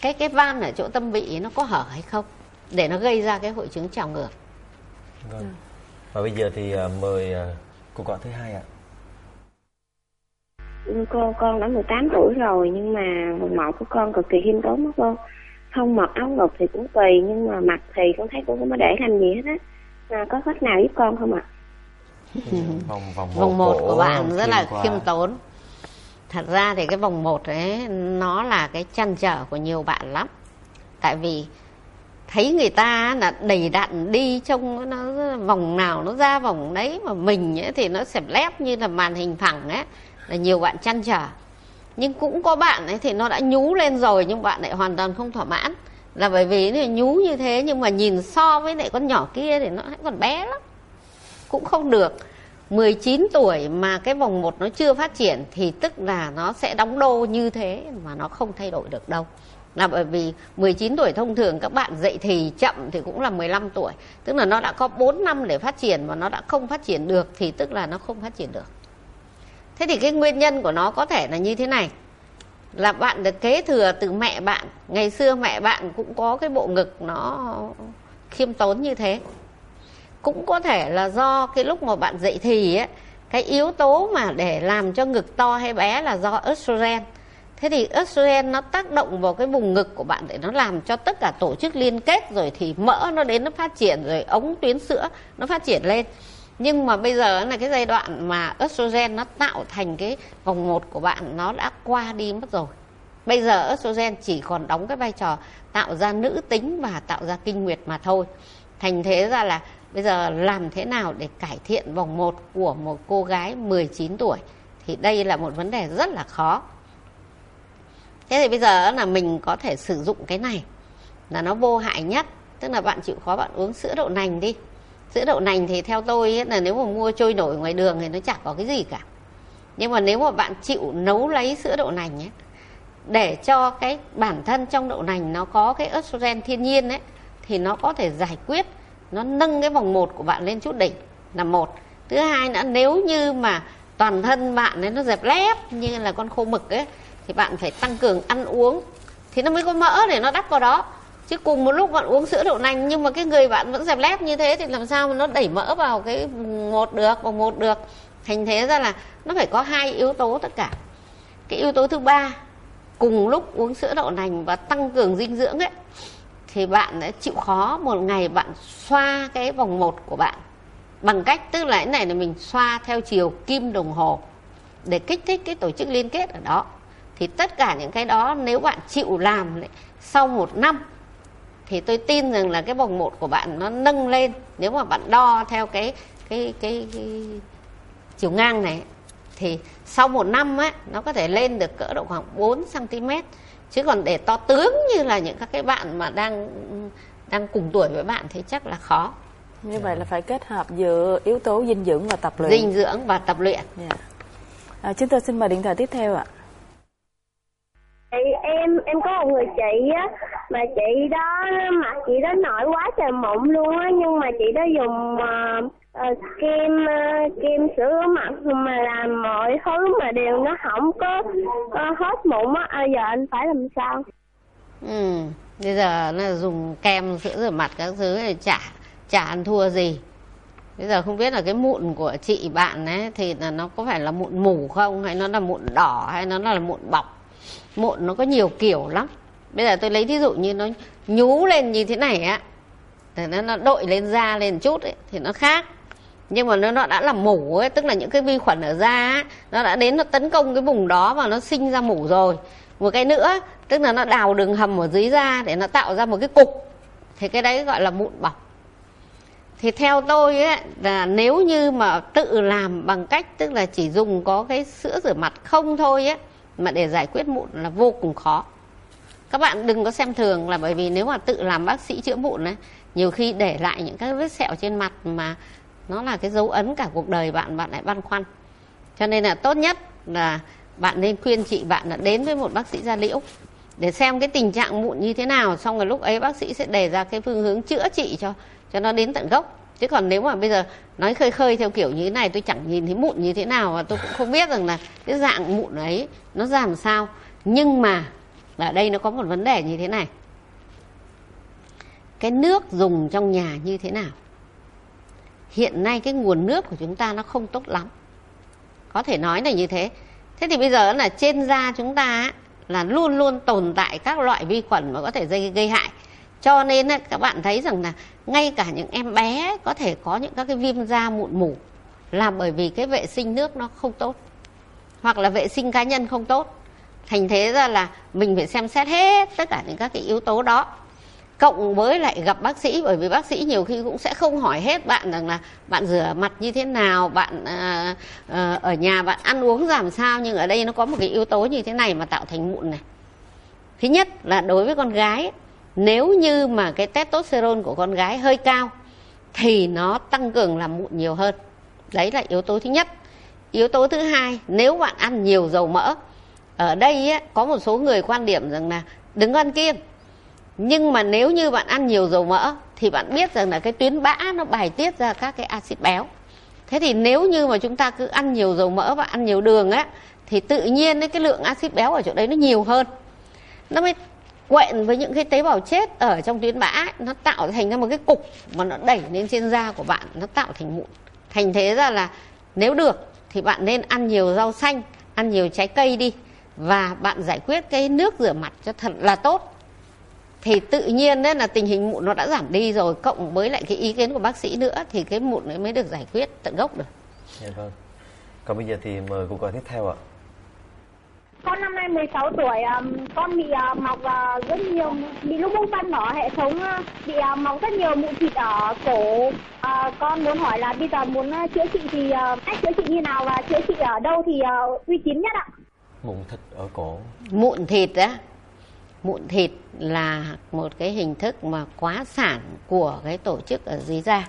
cái cái van ở chỗ tâm vị nó có hở hay không để nó gây ra cái hội chứng trào ngược. Vâng. Và bây giờ thì ờ, mời ờ, uh, cuộc gọi thứ hai ạ. à con đã 18 tuổi rồi nhưng mà vòng một của con cực kỳ khiêm tốn đó cô. Không mật áo ngực thì cũng tùy nhưng mà mặt thì con thấy cũng không có để làm gì hết á. À, có cách nào giúp con không ạ? Ừ, vòng vòng một, vòng một của bạn rất là qua. khiêm tốn. Thật ra thì cái vòng một ấy nó là cái chăn trở của nhiều bạn lắm. Tại vì thấy người ta là đầy đặn đi trông nó vòng nào nó ra vòng đấy mà mình ấy thì nó xẹp lép như là màn hình phẳng ấy là nhiều bạn chăn trở. Nhưng cũng có bạn ấy thì nó đã nhú lên rồi, nhưng bạn lại hoàn toàn không thỏa mãn. Là bởi vì nó nhú như thế, nhưng mà nhìn so với lại con nhỏ kia thì nó vẫn còn bé lắm. Cũng không được. 19 tuổi mà cái vòng một nó chưa phát triển thì tức là nó sẽ đóng đô như thế mà nó không thay đổi được đâu. Là bởi vì 19 tuổi thông thường các bạn dậy thì chậm thì cũng là 15 tuổi. Tức là nó đã có 4 năm để phát triển mà nó đã không phát triển được thì tức là nó không phát triển được thế thì cái nguyên nhân của nó có thể là như thế này. Là bạn được kế thừa từ mẹ bạn. Ngày xưa mẹ bạn cũng có cái bộ ngực nó khiêm tốn như thế. Cũng có thể là do cái lúc mà bạn dậy thì ấy, cái yếu tố mà để làm cho ngực to hay bé là do estrogen. Thế thì estrogen nó tác động vào cái vùng ngực của bạn để nó làm cho tất cả tổ chức liên kết rồi thì mỡ nó đến nó phát triển rồi ống tuyến sữa nó phát triển lên nhưng mà bây giờ là cái giai đoạn mà estrogen nó tạo thành cái vòng một của bạn nó đã qua đi mất rồi. Bây giờ estrogen chỉ còn đóng cái vai trò tạo ra nữ tính và tạo ra kinh nguyệt mà thôi. Thành thế ra là bây giờ làm thế nào để cải thiện vòng một của một cô gái 19 tuổi thì đây là một vấn đề rất là khó. Thế thì bây giờ là mình có thể sử dụng cái này là nó vô hại nhất. Tức là bạn chịu khó bạn uống sữa đậu nành đi sữa đậu nành thì theo tôi ấy, là nếu mà mua trôi nổi ngoài đường thì nó chẳng có cái gì cả. Nhưng mà nếu mà bạn chịu nấu lấy sữa đậu nành ấy để cho cái bản thân trong đậu nành nó có cái estrogen thiên nhiên ấy thì nó có thể giải quyết nó nâng cái vòng một của bạn lên chút đỉnh là một. Thứ hai nữa nếu như mà toàn thân bạn ấy nó dẹp lép như là con khô mực ấy thì bạn phải tăng cường ăn uống. Thì nó mới có mỡ để nó đắp vào đó chứ cùng một lúc bạn uống sữa đậu nành, nhưng mà cái người bạn vẫn dẹp lép như thế thì làm sao mà nó đẩy mỡ vào cái một được, vào một được. Thành thế ra là nó phải có hai yếu tố tất cả. Cái yếu tố thứ ba, cùng lúc uống sữa đậu nành và tăng cường dinh dưỡng ấy, thì bạn đã chịu khó một ngày bạn xoa cái vòng một của bạn. Bằng cách tức là cái này là mình xoa theo chiều kim đồng hồ để kích thích cái tổ chức liên kết ở đó. Thì tất cả những cái đó nếu bạn chịu làm sau một năm thì tôi tin rằng là cái vòng một của bạn nó nâng lên nếu mà bạn đo theo cái cái cái, cái chiều ngang này. Thì sau một năm á nó có thể lên được cỡ độ khoảng 4 cm chứ còn để to tướng như là những các cái bạn mà đang đang cùng tuổi với bạn thì chắc là khó. Như vậy là phải kết hợp giữa yếu tố dinh dưỡng và tập luyện. Dinh dưỡng và tập luyện. Yeah. à, chúng tôi xin mời điện thoại tiếp theo ạ chị em em có một người chị á mà chị đó mặt chị đó nổi quá trời mụn luôn á nhưng mà chị đó dùng uh, uh, kem uh, kem sữa mặt mà làm mọi thứ mà đều nó không có uh, hết mụn á. À, giờ anh phải làm sao? Ừ bây giờ là dùng kem sữa rửa mặt các thứ thì chả chả ăn thua gì. Bây giờ không biết là cái mụn của chị bạn ấy thì là nó có phải là mụn mủ không hay nó là mụn đỏ hay nó là mụn bọc mụn nó có nhiều kiểu lắm. Bây giờ tôi lấy ví dụ như nó nhú lên như thế này á thì nó, nó đội lên da lên chút ấy, thì nó khác. Nhưng mà nó, nó đã là mủ ấy tức là những cái vi khuẩn ở da ấy, nó đã đến nó tấn công cái vùng đó và nó sinh ra mủ rồi. Một cái nữa tức là nó đào đường hầm ở dưới da để nó tạo ra một cái cục. Thì cái đấy gọi là mụn bọc. Thì theo tôi ấy, là nếu như mà tự làm bằng cách tức là chỉ dùng có cái sữa rửa mặt không thôi á mà để giải quyết mụn là vô cùng khó. Các bạn đừng có xem thường là bởi vì nếu mà tự làm bác sĩ chữa mụn ấy, nhiều khi để lại những cái vết sẹo trên mặt mà nó là cái dấu ấn cả cuộc đời bạn bạn lại băn khoăn. Cho nên là tốt nhất là bạn nên khuyên chị bạn là đến với một bác sĩ da liễu để xem cái tình trạng mụn như thế nào, xong rồi lúc ấy bác sĩ sẽ đề ra cái phương hướng chữa trị cho cho nó đến tận gốc chứ còn nếu mà bây giờ nói khơi khơi theo kiểu như thế này, tôi chẳng nhìn thấy mụn như thế nào và tôi cũng không biết rằng là cái dạng mụn ấy nó ra làm sao. Nhưng mà ở đây nó có một vấn đề như thế này. Cái nước dùng trong nhà như thế nào? Hiện nay cái nguồn nước của chúng ta nó không tốt lắm. Có thể nói là như thế. Thế thì bây giờ là trên da chúng ta là luôn luôn tồn tại các loại vi khuẩn mà có thể gây gây hại cho nên các bạn thấy rằng là ngay cả những em bé có thể có những các cái viêm da mụn mủ là bởi vì cái vệ sinh nước nó không tốt hoặc là vệ sinh cá nhân không tốt. Thành thế ra là mình phải xem xét hết tất cả những các cái yếu tố đó. Cộng với lại gặp bác sĩ bởi vì bác sĩ nhiều khi cũng sẽ không hỏi hết bạn rằng là bạn rửa mặt như thế nào bạn à, à, ở nhà bạn ăn uống làm sao nhưng ở đây nó có một cái yếu tố như thế này mà tạo thành mụn này. Thứ nhất là đối với con gái nếu như mà cái testosterone của con gái hơi cao thì nó tăng cường làm mụn nhiều hơn. Đấy là yếu tố thứ nhất. Yếu tố thứ hai nếu bạn ăn nhiều dầu mỡ ở đây á, có một số người quan điểm rằng là đừng ăn kiêng. Nhưng mà nếu như bạn ăn nhiều dầu mỡ thì bạn biết rằng là cái tuyến bã nó bài tiết ra các cái axit béo. Thế thì nếu như mà chúng ta cứ ăn nhiều dầu mỡ và ăn nhiều đường á thì tự nhiên cái lượng axit béo ở chỗ đấy nó nhiều hơn. Nó mới quện với những cái tế bào chết ở trong tuyến bã nó tạo thành ra một cái cục mà nó đẩy lên trên da của bạn, nó tạo thành mụn. Thành thế ra là nếu được thì bạn nên ăn nhiều rau xanh, ăn nhiều trái cây đi và bạn giải quyết cái nước rửa mặt cho thật là tốt. Thì tự nhiên đấy là tình hình mụn nó đã giảm đi rồi, cộng với lại cái ý kiến của bác sĩ nữa thì cái mụn ấy mới được giải quyết tận gốc được. Dạ vâng. Còn bây giờ thì mời cuộc gọi tiếp theo ạ. Con năm nay 16 tuổi, um, con bị uh, mọc uh, rất nhiều, bị lũ bông phân ở hệ thống, uh, bị uh, mọc rất nhiều mụn thịt ở cổ. Uh, con muốn hỏi là bây giờ muốn uh, chữa trị thì uh, cách chữa trị như nào và chữa trị ở đâu thì uh, uy tín nhất ạ? mụn thịt ở cổ mụn thịt á mụn thịt là một cái hình thức mà quá sản của cái tổ chức ở dưới da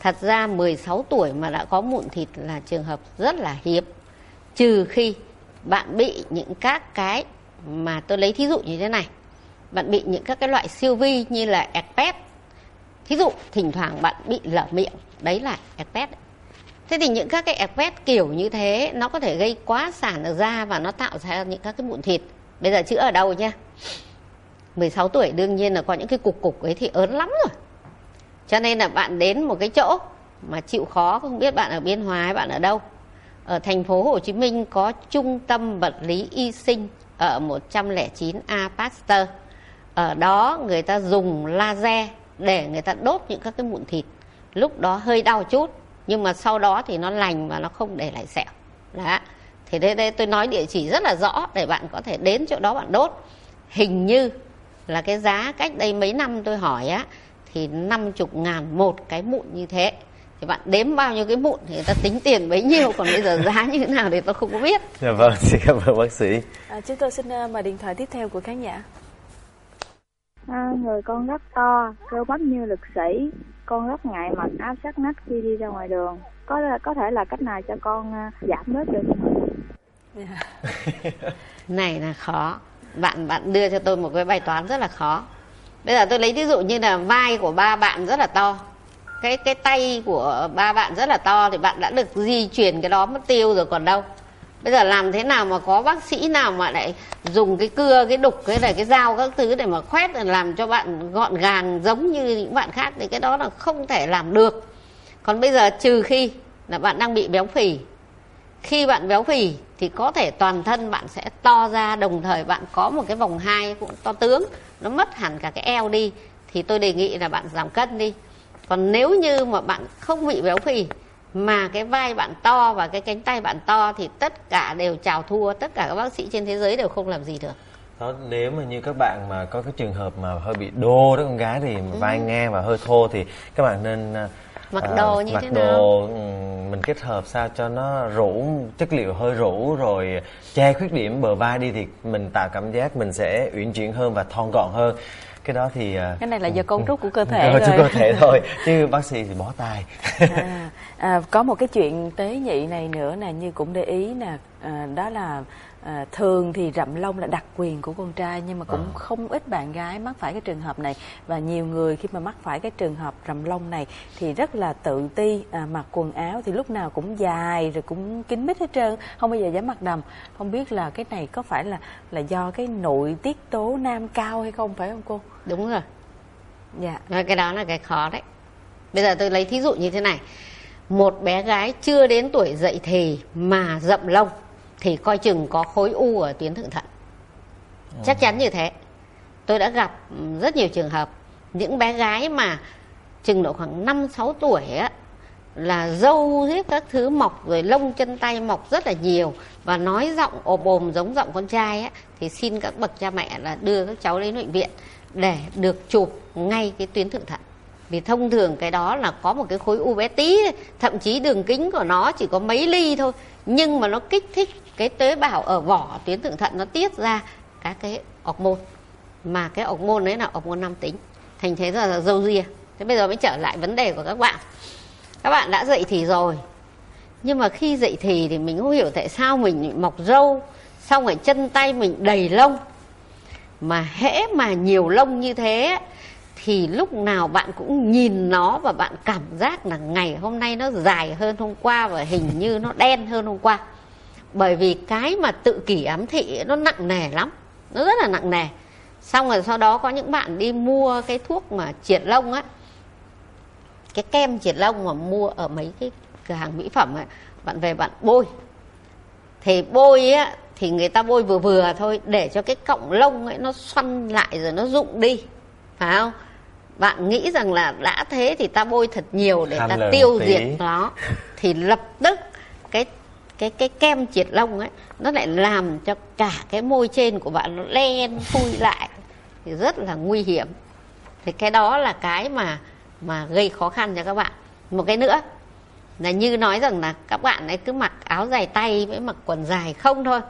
thật ra 16 tuổi mà đã có mụn thịt là trường hợp rất là hiếm trừ khi bạn bị những các cái mà tôi lấy thí dụ như thế này. Bạn bị những các cái loại siêu vi như là herpes thí dụ, thỉnh thoảng bạn bị lở miệng. Đấy là herpes thế thì những các cái herpes kiểu như thế, nó có thể gây quá sản ở da và nó tạo ra những các cái mụn thịt. Bây giờ chữa ở đâu nhá? 16 tuổi, đương nhiên là có những cái cục cục ấy thì ớn lắm rồi. Cho nên là bạn đến một cái chỗ mà chịu khó, không biết bạn ở biên hòa hay bạn ở đâu ở thành phố Hồ Chí Minh có trung tâm vật lý y sinh ở 109 A Pasteur. Ở đó người ta dùng laser để người ta đốt những các cái mụn thịt. Lúc đó hơi đau chút, nhưng mà sau đó thì nó lành và nó không để lại sẹo. Đó. Thì đây đây tôi nói địa chỉ rất là rõ để bạn có thể đến chỗ đó bạn đốt. Hình như là cái giá cách đây mấy năm tôi hỏi á, thì 50 ngàn một cái mụn như thế thì bạn đếm bao nhiêu cái mụn thì người ta tính tiền bấy nhiêu còn bây giờ giá như thế nào thì tôi không có biết dạ vâng xin cảm ơn bác sĩ À, chúng tôi xin uh, mời điện thoại tiếp theo của khán giả. À, người con rất to, cơ bắp như lực sĩ. Con rất ngại mặc áo sát nách khi đi ra ngoài đường. Có có thể là cách nào cho con à, giảm bớt được không? Dạ. này là khó bạn bạn đưa cho tôi một cái bài toán rất là khó bây giờ tôi lấy ví dụ như là vai của ba bạn rất là to cái cái tay của ba bạn rất là to thì bạn đã được di chuyển cái đó mất tiêu rồi còn đâu. Bây giờ làm thế nào mà có bác sĩ nào mà lại dùng cái cưa, cái đục, cái này, cái dao các thứ để mà khoét để làm cho bạn gọn gàng giống như những bạn khác thì cái đó là không thể làm được. Còn bây giờ trừ khi là bạn đang bị béo phì. Khi bạn béo phì thì có thể toàn thân bạn sẽ to ra, đồng thời bạn có một cái vòng hai cũng to tướng, nó mất hẳn cả cái eo đi. Thì tôi đề nghị là bạn giảm cân đi còn nếu như mà bạn không bị béo phì mà cái vai bạn to và cái cánh tay bạn to thì tất cả đều chào thua tất cả các bác sĩ trên thế giới đều không làm gì được đó nếu mà như các bạn mà có cái trường hợp mà hơi bị đô đó con gái thì vai ngang và hơi thô thì các bạn nên Ừ. Mặc à, đồ như mặc thế đồ nào? ừ, mình kết hợp sao cho nó rũ chất liệu hơi rũ rồi che khuyết điểm bờ vai đi thì mình tạo cảm giác mình sẽ uyển chuyển hơn và thon gọn hơn cái đó thì à, Cái này là do cấu trúc của cơ thể rồi. cơ thể thôi chứ bác sĩ thì bó tay à, à, có một cái chuyện tế nhị này nữa nè như cũng để ý nè à, đó là à, thường thì rậm lông là đặc quyền của con trai nhưng mà cũng À. không ít bạn gái mắc phải cái trường hợp này. Và nhiều người khi mà mắc phải cái trường hợp rậm lông này thì rất là tự ti à, mặc quần áo thì lúc nào cũng dài rồi cũng kín mít hết trơn không bao giờ dám mặc đầm. Không biết là cái này có phải là là do cái nội tiết tố nam cao hay không phải không cô? Đúng rồi. Dạ. Và cái đó là cái khó đấy. Bây giờ tôi lấy thí dụ như thế này. Một bé gái chưa đến tuổi dậy thì mà rậm lông thì coi chừng có khối u ở tuyến thượng thận. Chắc chắn như thế. Tôi đã gặp rất nhiều trường hợp. Những bé gái mà chừng độ khoảng 5 6 tuổi á là dâu hết các thứ mọc rồi lông chân tay mọc rất là nhiều và nói giọng ồm ồm giống giọng con trai á thì xin các bậc cha mẹ là đưa các cháu đến bệnh viện để được chụp ngay cái tuyến thượng thận. Vì thông thường cái đó là có một cái khối u bé tí thậm chí đường kính của nó chỉ có mấy ly thôi nhưng mà nó kích thích cái tế bào ở vỏ tuyến thượng thận nó tiết ra các cái ọc môn mà cái ọc môn đấy là ọc môn nam tính, thành thế là dâu ria. Thế bây giờ mới trở lại vấn đề của các bạn. Các bạn đã dậy thì rồi, nhưng mà khi dậy thì thì mình không hiểu tại sao mình mọc râu xong rồi chân tay mình đầy lông. Mà hễ mà nhiều lông như thế, thì lúc nào bạn cũng nhìn nó và bạn cảm giác là ngày hôm nay nó dài hơn hôm qua và hình như nó đen hơn hôm qua bởi vì cái mà tự kỷ ám thị nó nặng nề lắm. Nó rất là nặng nề. Xong rồi sau đó có những bạn đi mua cái thuốc mà triệt lông á. Cái kem triệt lông mà mua ở mấy cái cửa hàng mỹ phẩm ấy bạn về bạn bôi. Thì bôi á thì người ta bôi vừa vừa thôi để cho cái cọng lông ấy nó xoăn lại rồi nó rụng đi. Phải không? Bạn nghĩ rằng là đã thế thì ta bôi thật nhiều để Ham ta tiêu tí. diệt nó. Thì lập tức cái cái kem triệt lông ấy, nó lại làm cho cả cái môi trên của bạn nó len thui lại. Thì rất là nguy hiểm. Thì cái đó là cái mà mà gây khó khăn cho các bạn. Một cái nữa, là như nói rằng là các bạn ấy cứ mặc áo dài tay với mặc quần dài không thôi,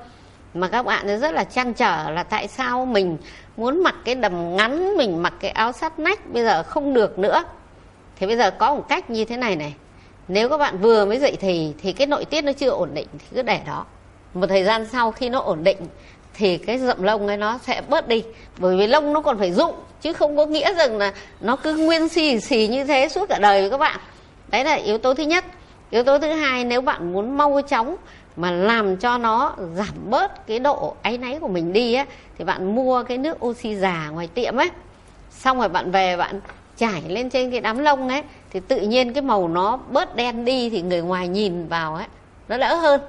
mà các bạn ấy rất là chăn trở là tại sao mình muốn mặc cái đầm ngắn, mình mặc cái áo sát nách bây giờ không được nữa. Thì bây giờ có một cách như thế này này nếu các bạn vừa mới dậy thì thì cái nội tiết nó chưa ổn định thì cứ để đó. Một thời gian sau khi nó ổn định thì cái rậm lông ấy nó sẽ bớt đi. Bởi vì lông nó còn phải rụng, chứ không có nghĩa rằng là nó cứ nguyên xì xì như thế suốt cả đời với các bạn. Đấy là yếu tố thứ nhất. Yếu tố thứ hai, nếu bạn muốn mau chóng mà làm cho nó giảm bớt cái độ áy náy của mình đi á, thì bạn mua cái nước oxy già ngoài tiệm ấy. Xong rồi bạn về bạn trải lên trên cái đám lông ấy thì tự nhiên cái màu nó bớt đen đi thì người ngoài nhìn vào ấy nó đỡ hơn.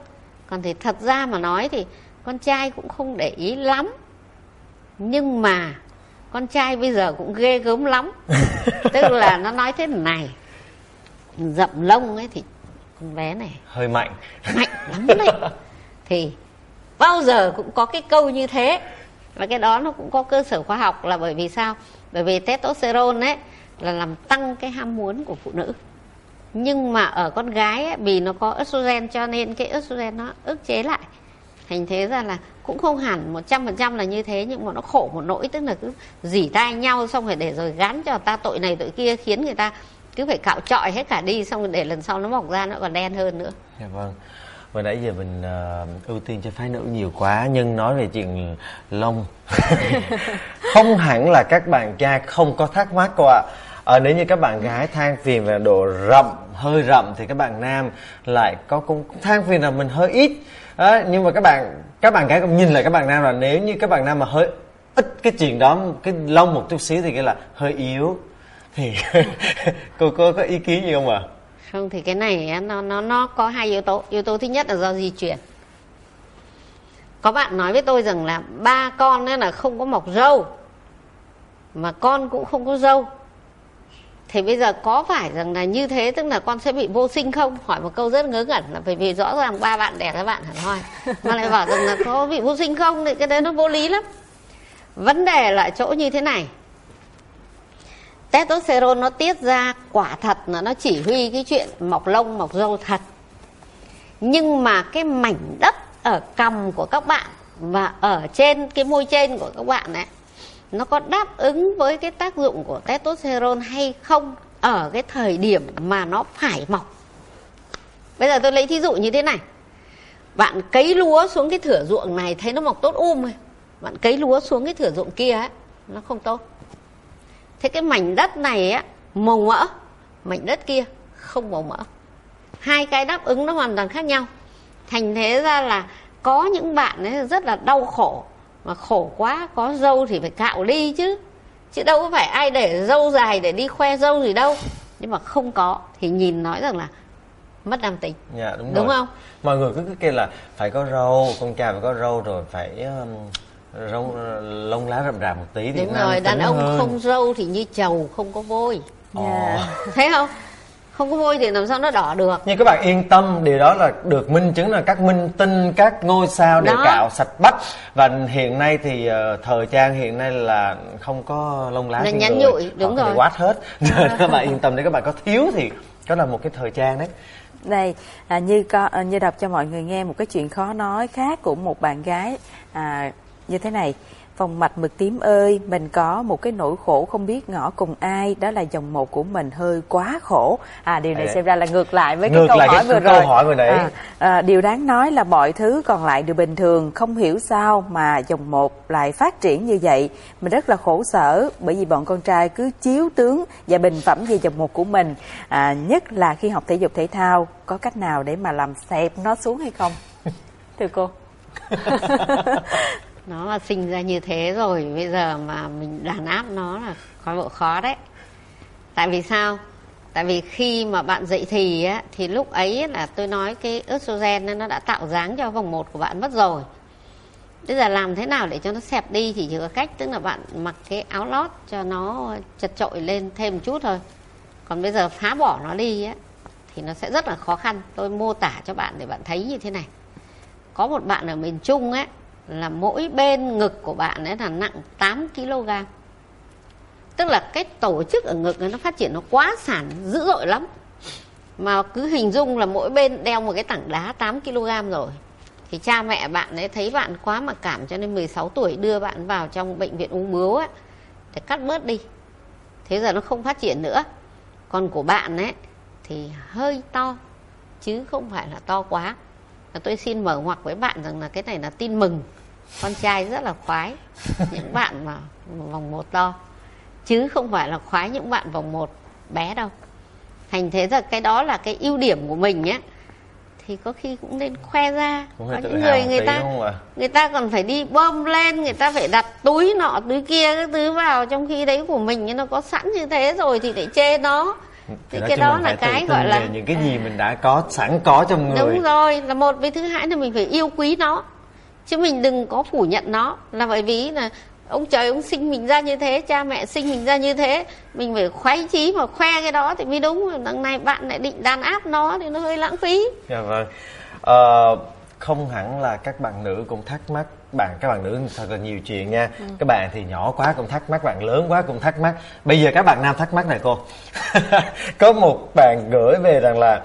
Còn thì thật ra mà nói thì con trai cũng không để ý lắm. Nhưng mà con trai bây giờ cũng ghê gớm lắm. Tức là nó nói thế này rậm lông ấy thì con bé này hơi mạnh. Mạnh lắm đấy. Thì bao giờ cũng có cái câu như thế. Và cái đó nó cũng có cơ sở khoa học là bởi vì sao? Bởi vì testosterone ấy là làm tăng cái ham muốn của phụ nữ. Nhưng mà ở con gái ấy, vì nó có estrogen cho nên cái estrogen nó ức chế lại. Thành thế ra là cũng không hẳn 100% là như thế nhưng mà nó khổ một nỗi tức là cứ dỉ tai nhau xong rồi để rồi gán cho ta tội này tội kia khiến người ta cứ phải cạo trọi hết cả đi xong rồi để lần sau nó mọc ra nó còn đen hơn nữa. Dạ vâng. Và nãy giờ mình ờ, ưu tiên cho phái nữ nhiều quá nhưng nói về chuyện lông không hẳn là các bạn trai không có thắc mắc cô ạ. à, nếu như các bạn gái than phiền về độ rậm hơi rậm thì các bạn nam lại có cũng than phiền là mình hơi ít. À, nhưng mà các bạn các bạn gái cũng nhìn lại các bạn nam là nếu như các bạn nam mà hơi ít cái chuyện đó cái lông một chút xíu thì cái là hơi yếu. Thì cô cô có ý kiến gì không ạ? không thì cái này nó nó nó có hai yếu tố. Yếu tố thứ nhất là do di chuyển. Có bạn nói với tôi rằng là ba con ấy là không có mọc râu mà con cũng không có dâu, thì bây giờ có phải rằng là như thế tức là con sẽ bị vô sinh không? Hỏi một câu rất ngớ ngẩn là bởi vì rõ ràng ba bạn đẻ ra bạn hẳn hoi. Mà lại bảo rằng là có bị vô sinh không? Thì cái đấy nó vô lý lắm. Vấn đề là chỗ như thế này. Testosterone nó tiết ra quả thật là nó chỉ huy cái chuyện mọc lông mọc râu thật. Nhưng mà cái mảnh đất ở cằm của các bạn và ở trên cái môi trên của các bạn ấy nó có đáp ứng với cái tác dụng của testosterone hay không ở cái thời điểm mà nó phải mọc. Bây giờ tôi lấy thí dụ như thế này. Bạn cấy lúa xuống cái thửa ruộng này, thấy nó mọc tốt um rồi bạn cấy lúa xuống cái thửa ruộng kia ấy, nó không tốt. Thế cái mảnh đất này á, màu mỡ. Mảnh đất kia không màu mỡ. Hai cái đáp ứng nó hoàn toàn khác nhau. Thành thế ra là có những bạn ấy rất là đau khổ mà khổ quá có dâu thì phải cạo đi chứ chứ đâu có phải ai để dâu dài để đi khoe dâu gì đâu nhưng mà không có thì nhìn nói rằng là mất nam tính Dạ đúng, Đúng rồi. không? Mọi người cứ cứ kêu là phải có râu, con trai phải có râu rồi phải um, râu lông lá rậm rạp một tí thì đúng nam rồi đàn ông hơn. không râu thì như trầu không có vôi. Dạ. thấy không không có môi thì làm sao nó đỏ được nhưng các bạn yên tâm điều đó là được minh chứng là các minh tinh các ngôi sao đều Đó. cạo sạch bách và hiện nay thì ờ, thời trang hiện nay là không có lông lá Là trên nhắn người. nhụi, đúng Họ rồi. quát hết nên các bạn yên tâm nếu các bạn có thiếu thì đó là một cái thời trang đấy Đây, à, như có, à, như đọc cho mọi người nghe một cái chuyện khó nói khác của một bạn gái à, như thế này. Phòng mạch mực tím ơi, mình có một cái nỗi khổ không biết ngỏ cùng ai, đó là dòng một của mình hơi quá khổ. À điều này Đấy. xem ra là ngược lại với Ngược cái câu lại cái hỏi vừa câu rồi. hỏi vừa nãy. À, à, điều đáng nói là mọi thứ còn lại đều bình thường, không hiểu sao mà dòng một lại phát triển như vậy. Mình rất là khổ sở bởi vì bọn con trai cứ chiếu tướng và bình phẩm về dòng một của mình. À, nhất là khi học thể dục thể thao, có cách nào để mà làm xẹp nó xuống hay không? Thưa cô. nó mà sinh ra như thế rồi, bây giờ mà mình đàn áp nó là có bộ khó đấy. Tại vì sao? Tại vì khi mà bạn dậy thì á, thì lúc ấy là tôi nói cái estrogen nó đã tạo dáng cho vòng một của bạn mất rồi. Bây giờ làm thế nào để cho nó xẹp đi thì chỉ có cách tức là bạn mặc cái áo lót cho nó chật trội lên thêm một chút thôi. Còn bây giờ phá bỏ nó đi á, thì nó sẽ rất là khó khăn. Tôi mô tả cho bạn để bạn thấy như thế này. Có một bạn ở miền Trung ấy là mỗi bên ngực của bạn ấy là nặng 8 kg. Tức là cái tổ chức ở ngực ấy, nó phát triển nó quá sản dữ dội lắm. Mà cứ hình dung là mỗi bên đeo một cái tảng đá 8 kg rồi. Thì cha mẹ bạn ấy thấy bạn quá mặc cảm cho nên 16 tuổi đưa bạn vào trong bệnh viện ung bướu ấy để cắt bớt đi. Thế giờ nó không phát triển nữa. Còn của bạn ấy thì hơi to, chứ không phải là to quá tôi xin mở ngoặc với bạn rằng là cái này là tin mừng con trai rất là khoái những bạn mà vòng một to. Chứ không phải là khoái những bạn vòng một bé đâu. Thành thế là cái đó là cái ưu điểm của mình nhé. Thì có khi cũng nên khoe ra. Cũng có những người người ta người ta còn phải đi bơm lên người ta phải đặt túi nọ túi kia các thứ vào trong khi đấy của mình nó có sẵn như thế rồi thì để chê nó. Thì nói cái đó là cái gọi là những cái gì mình đã có sẵn có trong người. Đúng rồi, là một với thứ hai là mình phải yêu quý nó. Chứ mình đừng có phủ nhận nó là bởi vì là ông trời ông sinh mình ra như thế, cha mẹ sinh mình ra như thế, mình phải khoái chí mà khoe cái đó thì mới đúng. Đằng này bạn lại định đàn áp nó thì nó hơi lãng phí. Dạ vâng. Ờ, không hẳn là các bạn nữ cũng thắc mắc bạn các bạn nữ thật là nhiều chuyện nha Ừ. các bạn thì nhỏ quá cũng thắc mắc bạn lớn quá cũng thắc mắc bây giờ các bạn nam thắc mắc này cô có một bạn gửi về rằng là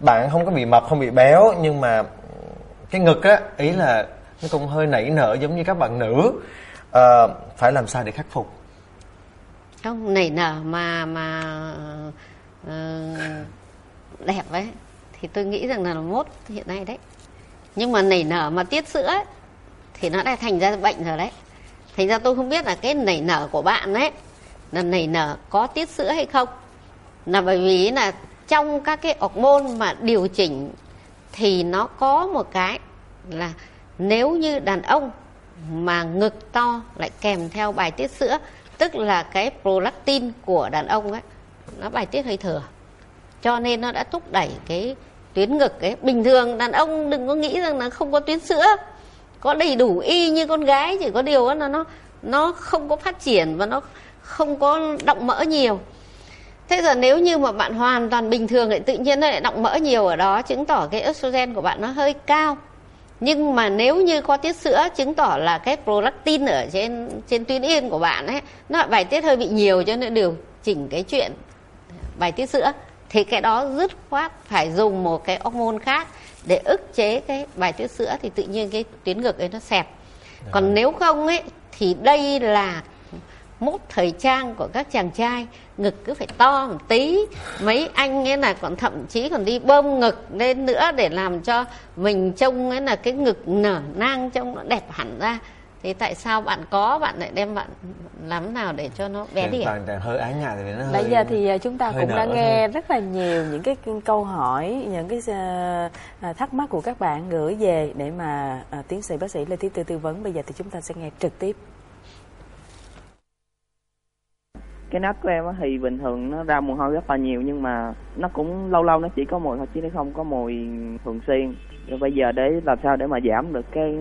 bạn không có bị mập không bị béo nhưng mà cái ngực á ý là nó cũng hơi nảy nở giống như các bạn nữ à, phải làm sao để khắc phục Không nảy nở mà mà uh, đẹp ấy thì tôi nghĩ rằng là mốt hiện nay đấy. Nhưng mà nảy nở mà tiết sữa ấy, thì nó đã thành ra bệnh rồi đấy. Thành ra tôi không biết là cái nảy nở của bạn ấy là nảy nở có tiết sữa hay không. Là bởi vì là trong các cái hormone mà điều chỉnh thì nó có một cái là nếu như đàn ông mà ngực to lại kèm theo bài tiết sữa, tức là cái prolactin của đàn ông ấy, nó bài tiết hơi thừa. Cho nên nó đã thúc đẩy cái tuyến ngực ấy. Bình thường đàn ông đừng có nghĩ rằng là không có tuyến sữa. Có đầy đủ y như con gái, chỉ có điều là nó nó không có phát triển và nó không có động mỡ nhiều. Thế giờ nếu như mà bạn hoàn toàn bình thường thì tự nhiên nó lại động mỡ nhiều ở đó, chứng tỏ cái estrogen của bạn nó hơi cao nhưng mà nếu như có tiết sữa chứng tỏ là cái prolactin ở trên trên tuyến yên của bạn ấy nó bài tiết hơi bị nhiều cho nên điều chỉnh cái chuyện bài tiết sữa. Thì cái đó dứt khoát phải dùng một cái hormone khác để ức chế cái bài tiết sữa thì tự nhiên cái tuyến ngực ấy nó xẹp. Còn nếu không ấy thì đây là mốt thời trang của các chàng trai ngực cứ phải to một tí mấy anh ấy là còn thậm chí còn đi bơm ngực lên nữa để làm cho mình trông ấy là cái ngực nở nang trông nó đẹp hẳn ra thì tại sao bạn có bạn lại đem bạn làm nào để cho nó bé đi bạn hơi ái ngại vì nó hơi Nãy giờ thì à, chúng ta cũng đã nghe thôi. rất là nhiều những cái câu hỏi, những cái à, à, thắc mắc của các bạn gửi về để mà tiến sĩ bác sĩ Lê Tiếp Tư tư vấn. Bây giờ thì chúng ta sẽ nghe trực tiếp. Cái nách của em á thì bình thường nó ra mùi hôi rất là nhiều nhưng mà nó cũng lâu lâu nó chỉ có mùi thôi chứ nó không có mùi thường xuyên. Rồi bây giờ để làm sao để mà giảm được cái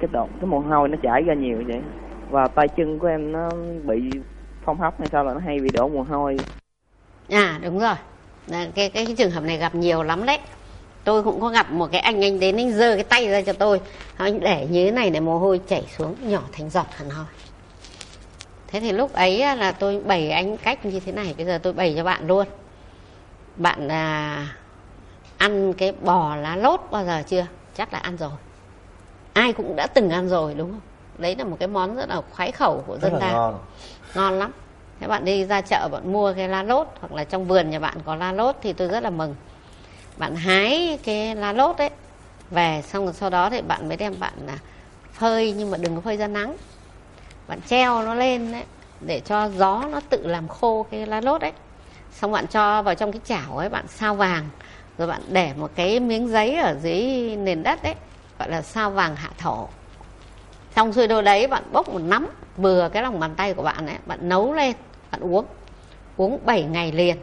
cái độ cái mồ hôi nó chảy ra nhiều vậy? Và tay chân của em nó bị phong hấp hay sao là nó hay bị đổ mồ hôi? À đúng rồi. Cái, cái cái trường hợp này gặp nhiều lắm đấy. Tôi cũng có gặp một cái anh anh đến anh giơ cái tay ra cho tôi. Anh để như thế này để mồ hôi chảy xuống nhỏ thành giọt hẳn hoi thế thì lúc ấy là tôi bày anh cách như thế này. Bây giờ tôi bày cho bạn luôn. Bạn à, ăn cái bò lá lốt bao giờ chưa? Chắc là ăn rồi. Ai cũng đã từng ăn rồi đúng không? Đấy là một cái món rất là khoái khẩu của dân ta. ngon. Ngon lắm. Thế bạn đi ra chợ bạn mua cái lá lốt hoặc là trong vườn nhà bạn có lá lốt thì tôi rất là mừng. Bạn hái cái lá lốt đấy về xong rồi sau đó thì bạn mới đem bạn là phơi nhưng mà đừng có phơi ra nắng bạn treo nó lên đấy, để cho gió nó tự làm khô cái lá lốt đấy. Xong bạn cho vào trong cái chảo ấy, bạn sao vàng, rồi bạn để một cái miếng giấy ở dưới nền đất đấy, gọi là sao vàng hạ thổ. Xong xuôi đâu đấy bạn bốc một nắm, vừa cái lòng bàn tay của bạn ấy, bạn nấu lên, bạn uống uống 7 ngày liền.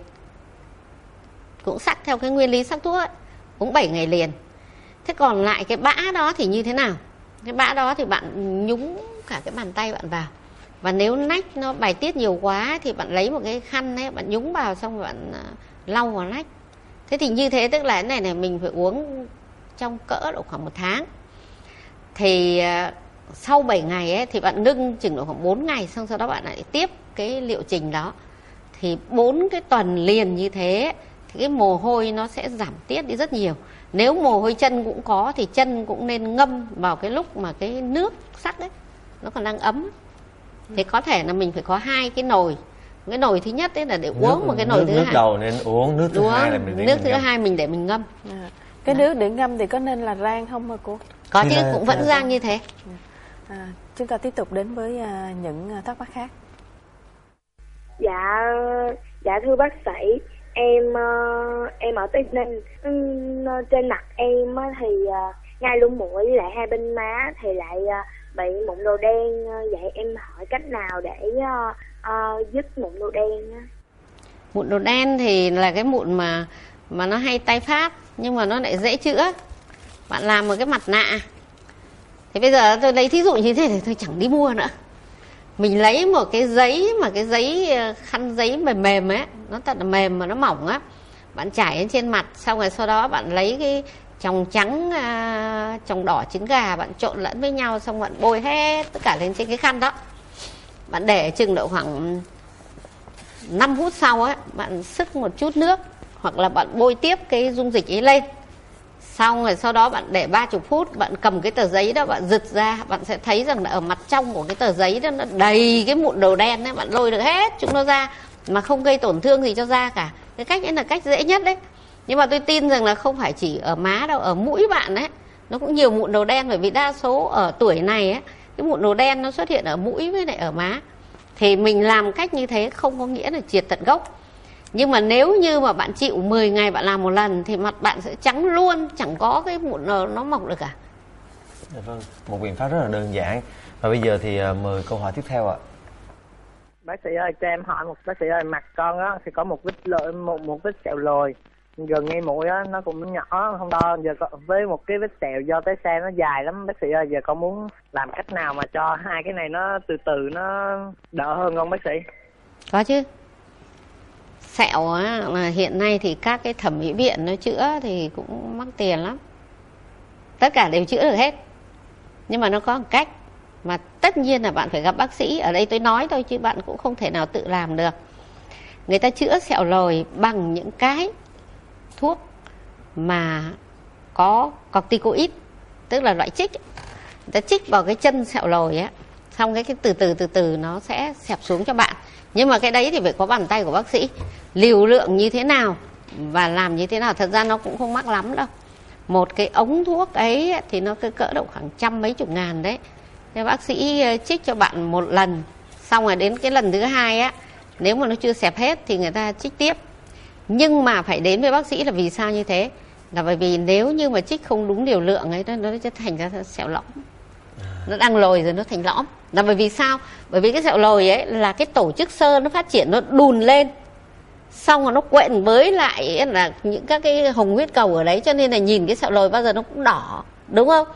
Cũng sắc theo cái nguyên lý sắc thuốc ấy, uống 7 ngày liền. Thế còn lại cái bã đó thì như thế nào? Cái bã đó thì bạn nhúng cả cái bàn tay bạn vào. Và nếu nách nó bài tiết nhiều quá thì bạn lấy một cái khăn ấy bạn nhúng vào xong rồi bạn à, lau vào nách. Thế thì như thế tức là cái này này mình phải uống trong cỡ độ khoảng một tháng. Thì à, sau 7 ngày ấy, thì bạn ngưng chừng độ khoảng 4 ngày xong sau đó bạn lại tiếp cái liệu trình đó. Thì bốn cái tuần liền như thế thì cái mồ hôi nó sẽ giảm tiết đi rất nhiều. Nếu mồ hôi chân cũng có thì chân cũng nên ngâm vào cái lúc mà cái nước sắc đấy nó còn đang ấm. Thì có thể là mình phải có hai cái nồi. Cái nồi thứ nhất ấy là để uống một cái nồi nước, thứ nước hai. đầu nên uống nước thứ đúng hai là mình để nước mình thứ ngâm. hai mình để mình ngâm. À, cái nước để ngâm thì có nên là rang không hả cô? Có Thì chứ là- cũng vẫn là- rang như thế. À, chúng ta tiếp tục đến với à, những à, thắc mắc khác. Dạ, dạ thưa bác sĩ, em ờ, em ở Tây Ninh, trên mặt em thì ờ, ngay lưng mũi với lại hai bên má thì lại bị mụn đồ đen, ờ, vậy em hỏi cách nào để uh, uh, dứt mụn đồ đen á? mụn đồ đen thì là cái mụn mà mà nó hay tái phát nhưng mà nó lại dễ chữa. Bạn làm một cái mặt nạ. Thì bây giờ tôi lấy thí dụ như thế thì tôi chẳng đi mua nữa. Mình lấy một cái giấy mà cái giấy ờ, khăn giấy mềm mềm ấy nó thật là mềm mà nó mỏng á. Bạn trải lên trên mặt xong rồi sau đó bạn lấy cái trong trắng à, trong đỏ trứng gà bạn trộn lẫn với nhau xong bạn bôi hết tất cả lên trên cái khăn đó. Bạn để chừng độ khoảng 5 phút sau ấy bạn sức một chút nước hoặc là bạn bôi tiếp cái dung dịch ấy lên. Xong rồi sau đó bạn để 30 phút bạn cầm cái tờ giấy đó bạn giật ra bạn sẽ thấy rằng là ở mặt trong của cái tờ giấy đó nó đầy cái mụn đầu đen ấy bạn lôi được hết chúng nó ra mà không gây tổn thương gì cho da cả. Cái cách ấy là cách dễ nhất đấy nhưng mà tôi tin rằng là không phải chỉ ở má đâu ở mũi bạn ấy nó cũng nhiều mụn đầu đen bởi vì đa số ở tuổi này ấy cái mụn đầu đen nó xuất hiện ở mũi với lại ở má thì mình làm cách như thế không có nghĩa là triệt tận gốc nhưng mà nếu như mà bạn chịu 10 ngày bạn làm một lần thì mặt bạn sẽ trắng luôn chẳng có cái mụn nó mọc được cả Dạ vâng, một biện pháp rất là đơn giản. Và bây giờ thì à, mời câu hỏi tiếp theo ạ. bác sĩ ơi cho em hỏi một bác sĩ ơi mặt con á thì có một vết lồi một một vết sẹo lồi gần ngay mũi á nó cũng nhỏ không to giờ có, với một cái vết sẹo do tới xe nó dài lắm bác sĩ ơi giờ con muốn làm cách nào mà cho hai cái này nó từ từ nó đỡ hơn không bác sĩ? Có chứ. Sẹo á là hiện nay thì các cái thẩm mỹ viện nó chữa thì cũng mắc tiền lắm. Tất cả đều chữa được hết. Nhưng mà nó có một cách mà tất nhiên là bạn phải gặp bác sĩ. Ở đây tôi nói thôi chứ bạn cũng không thể nào tự làm được. Người ta chữa sẹo lồi bằng những cái thuốc mà có corticoid tức là loại chích, người ta chích vào cái chân sẹo lồi á xong cái, cái từ từ từ từ nó sẽ xẹp xuống cho bạn. Nhưng mà cái đấy thì phải có bàn tay của bác sĩ. Liều lượng như thế nào và làm như thế nào thật ra nó cũng không mắc lắm đâu. Một cái ống thuốc ấy thì nó cứ cỡ độ khoảng trăm mấy chục ngàn đấy. Thế bác sĩ ờ, chích cho bạn một lần xong rồi đến cái lần thứ hai á nếu mà nó chưa xẹp hết thì người ta chích tiếp nhưng mà phải đến với bác sĩ là vì sao như thế? Là bởi vì nếu như mà trích không đúng liều lượng ấy nó nó sẽ thành ra sẹo lõm. Nó đang lồi rồi nó thành lõm. Là bởi vì sao? Bởi vì cái sẹo lồi ấy là cái tổ chức xơ nó phát triển nó đùn lên. Xong rồi nó quện với lại là những các cái hồng huyết cầu ở đấy cho nên là nhìn cái sẹo lồi bao giờ nó cũng đỏ đúng không?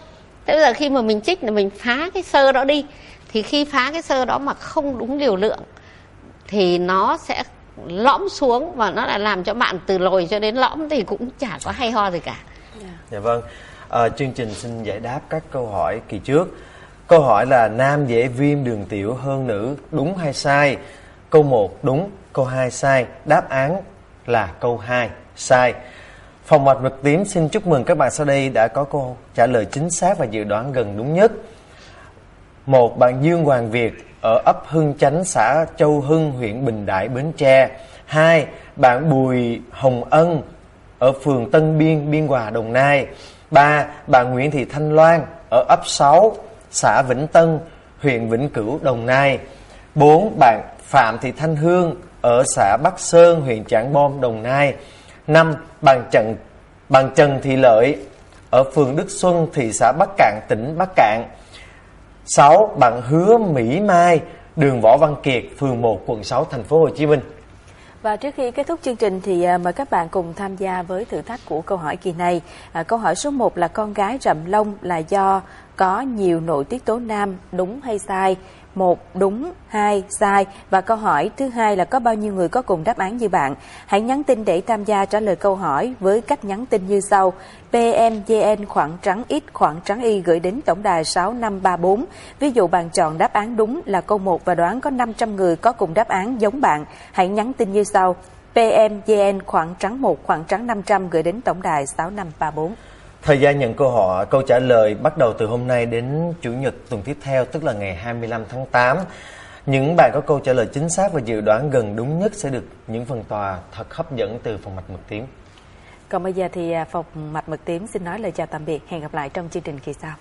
Thế bây giờ khi mà mình trích là mình phá cái sơ đó đi. Thì khi phá cái sơ đó mà không đúng liều lượng thì nó sẽ lõm xuống và nó lại làm cho bạn từ lồi cho đến lõm thì cũng chả có hay ho gì cả Dạ vâng. Ờ, chương trình xin giải đáp các câu hỏi kỳ trước. Câu hỏi là nam dễ viêm đường tiểu hơn nữ, đúng hay sai? Câu 1 đúng, câu 2 sai. Đáp án là câu 2 sai. Phòng mạch mực tím xin chúc mừng các bạn sau đây đã có câu trả lời chính xác và dự đoán gần đúng nhất. Một bạn Dương Hoàng Việt ở ấp Hưng Chánh, xã Châu Hưng, huyện Bình Đại, Bến Tre. Hai, bạn Bùi Hồng Ân ở phường Tân Biên, Biên Hòa, Đồng Nai. Ba, bạn Nguyễn Thị Thanh Loan ở ấp 6, xã Vĩnh Tân, huyện Vĩnh Cửu, Đồng Nai. Bốn, bạn Phạm Thị Thanh Hương ở xã Bắc Sơn, huyện Trảng Bom, Đồng Nai. Năm, bạn Trần bạn Trần Thị Lợi ở phường Đức Xuân, thị xã Bắc Cạn, tỉnh Bắc Cạn. 6. Bạn Hứa Mỹ Mai, đường Võ Văn Kiệt, phường 1, quận 6, thành phố Hồ Chí Minh. Và trước khi kết thúc chương trình thì à, mời các bạn cùng tham gia với thử thách của câu hỏi kỳ này. À, câu hỏi số 1 là con gái rậm lông là do có nhiều nội tiết tố nam, đúng hay sai? Một đúng, hai sai và câu hỏi thứ hai là có bao nhiêu người có cùng đáp án như bạn. Hãy nhắn tin để tham gia trả lời câu hỏi với cách nhắn tin như sau: PMGN khoảng trắng X khoảng trắng Y gửi đến tổng đài 6534. Ví dụ bạn chọn đáp án đúng là câu 1 và đoán có 500 người có cùng đáp án giống bạn. Hãy nhắn tin như sau: PMGN khoảng trắng 1 khoảng trắng 500 gửi đến tổng đài 6534. Thời gian nhận câu hỏi, câu trả lời bắt đầu từ hôm nay đến Chủ nhật tuần tiếp theo, tức là ngày 25 tháng 8. Những bạn có câu trả lời chính xác và dự đoán gần đúng nhất sẽ được những phần quà thật hấp dẫn từ phòng mạch mực tím. Còn bây giờ thì à, phòng mạch mực tím xin nói lời chào tạm biệt. Hẹn gặp lại trong chương trình kỳ sau.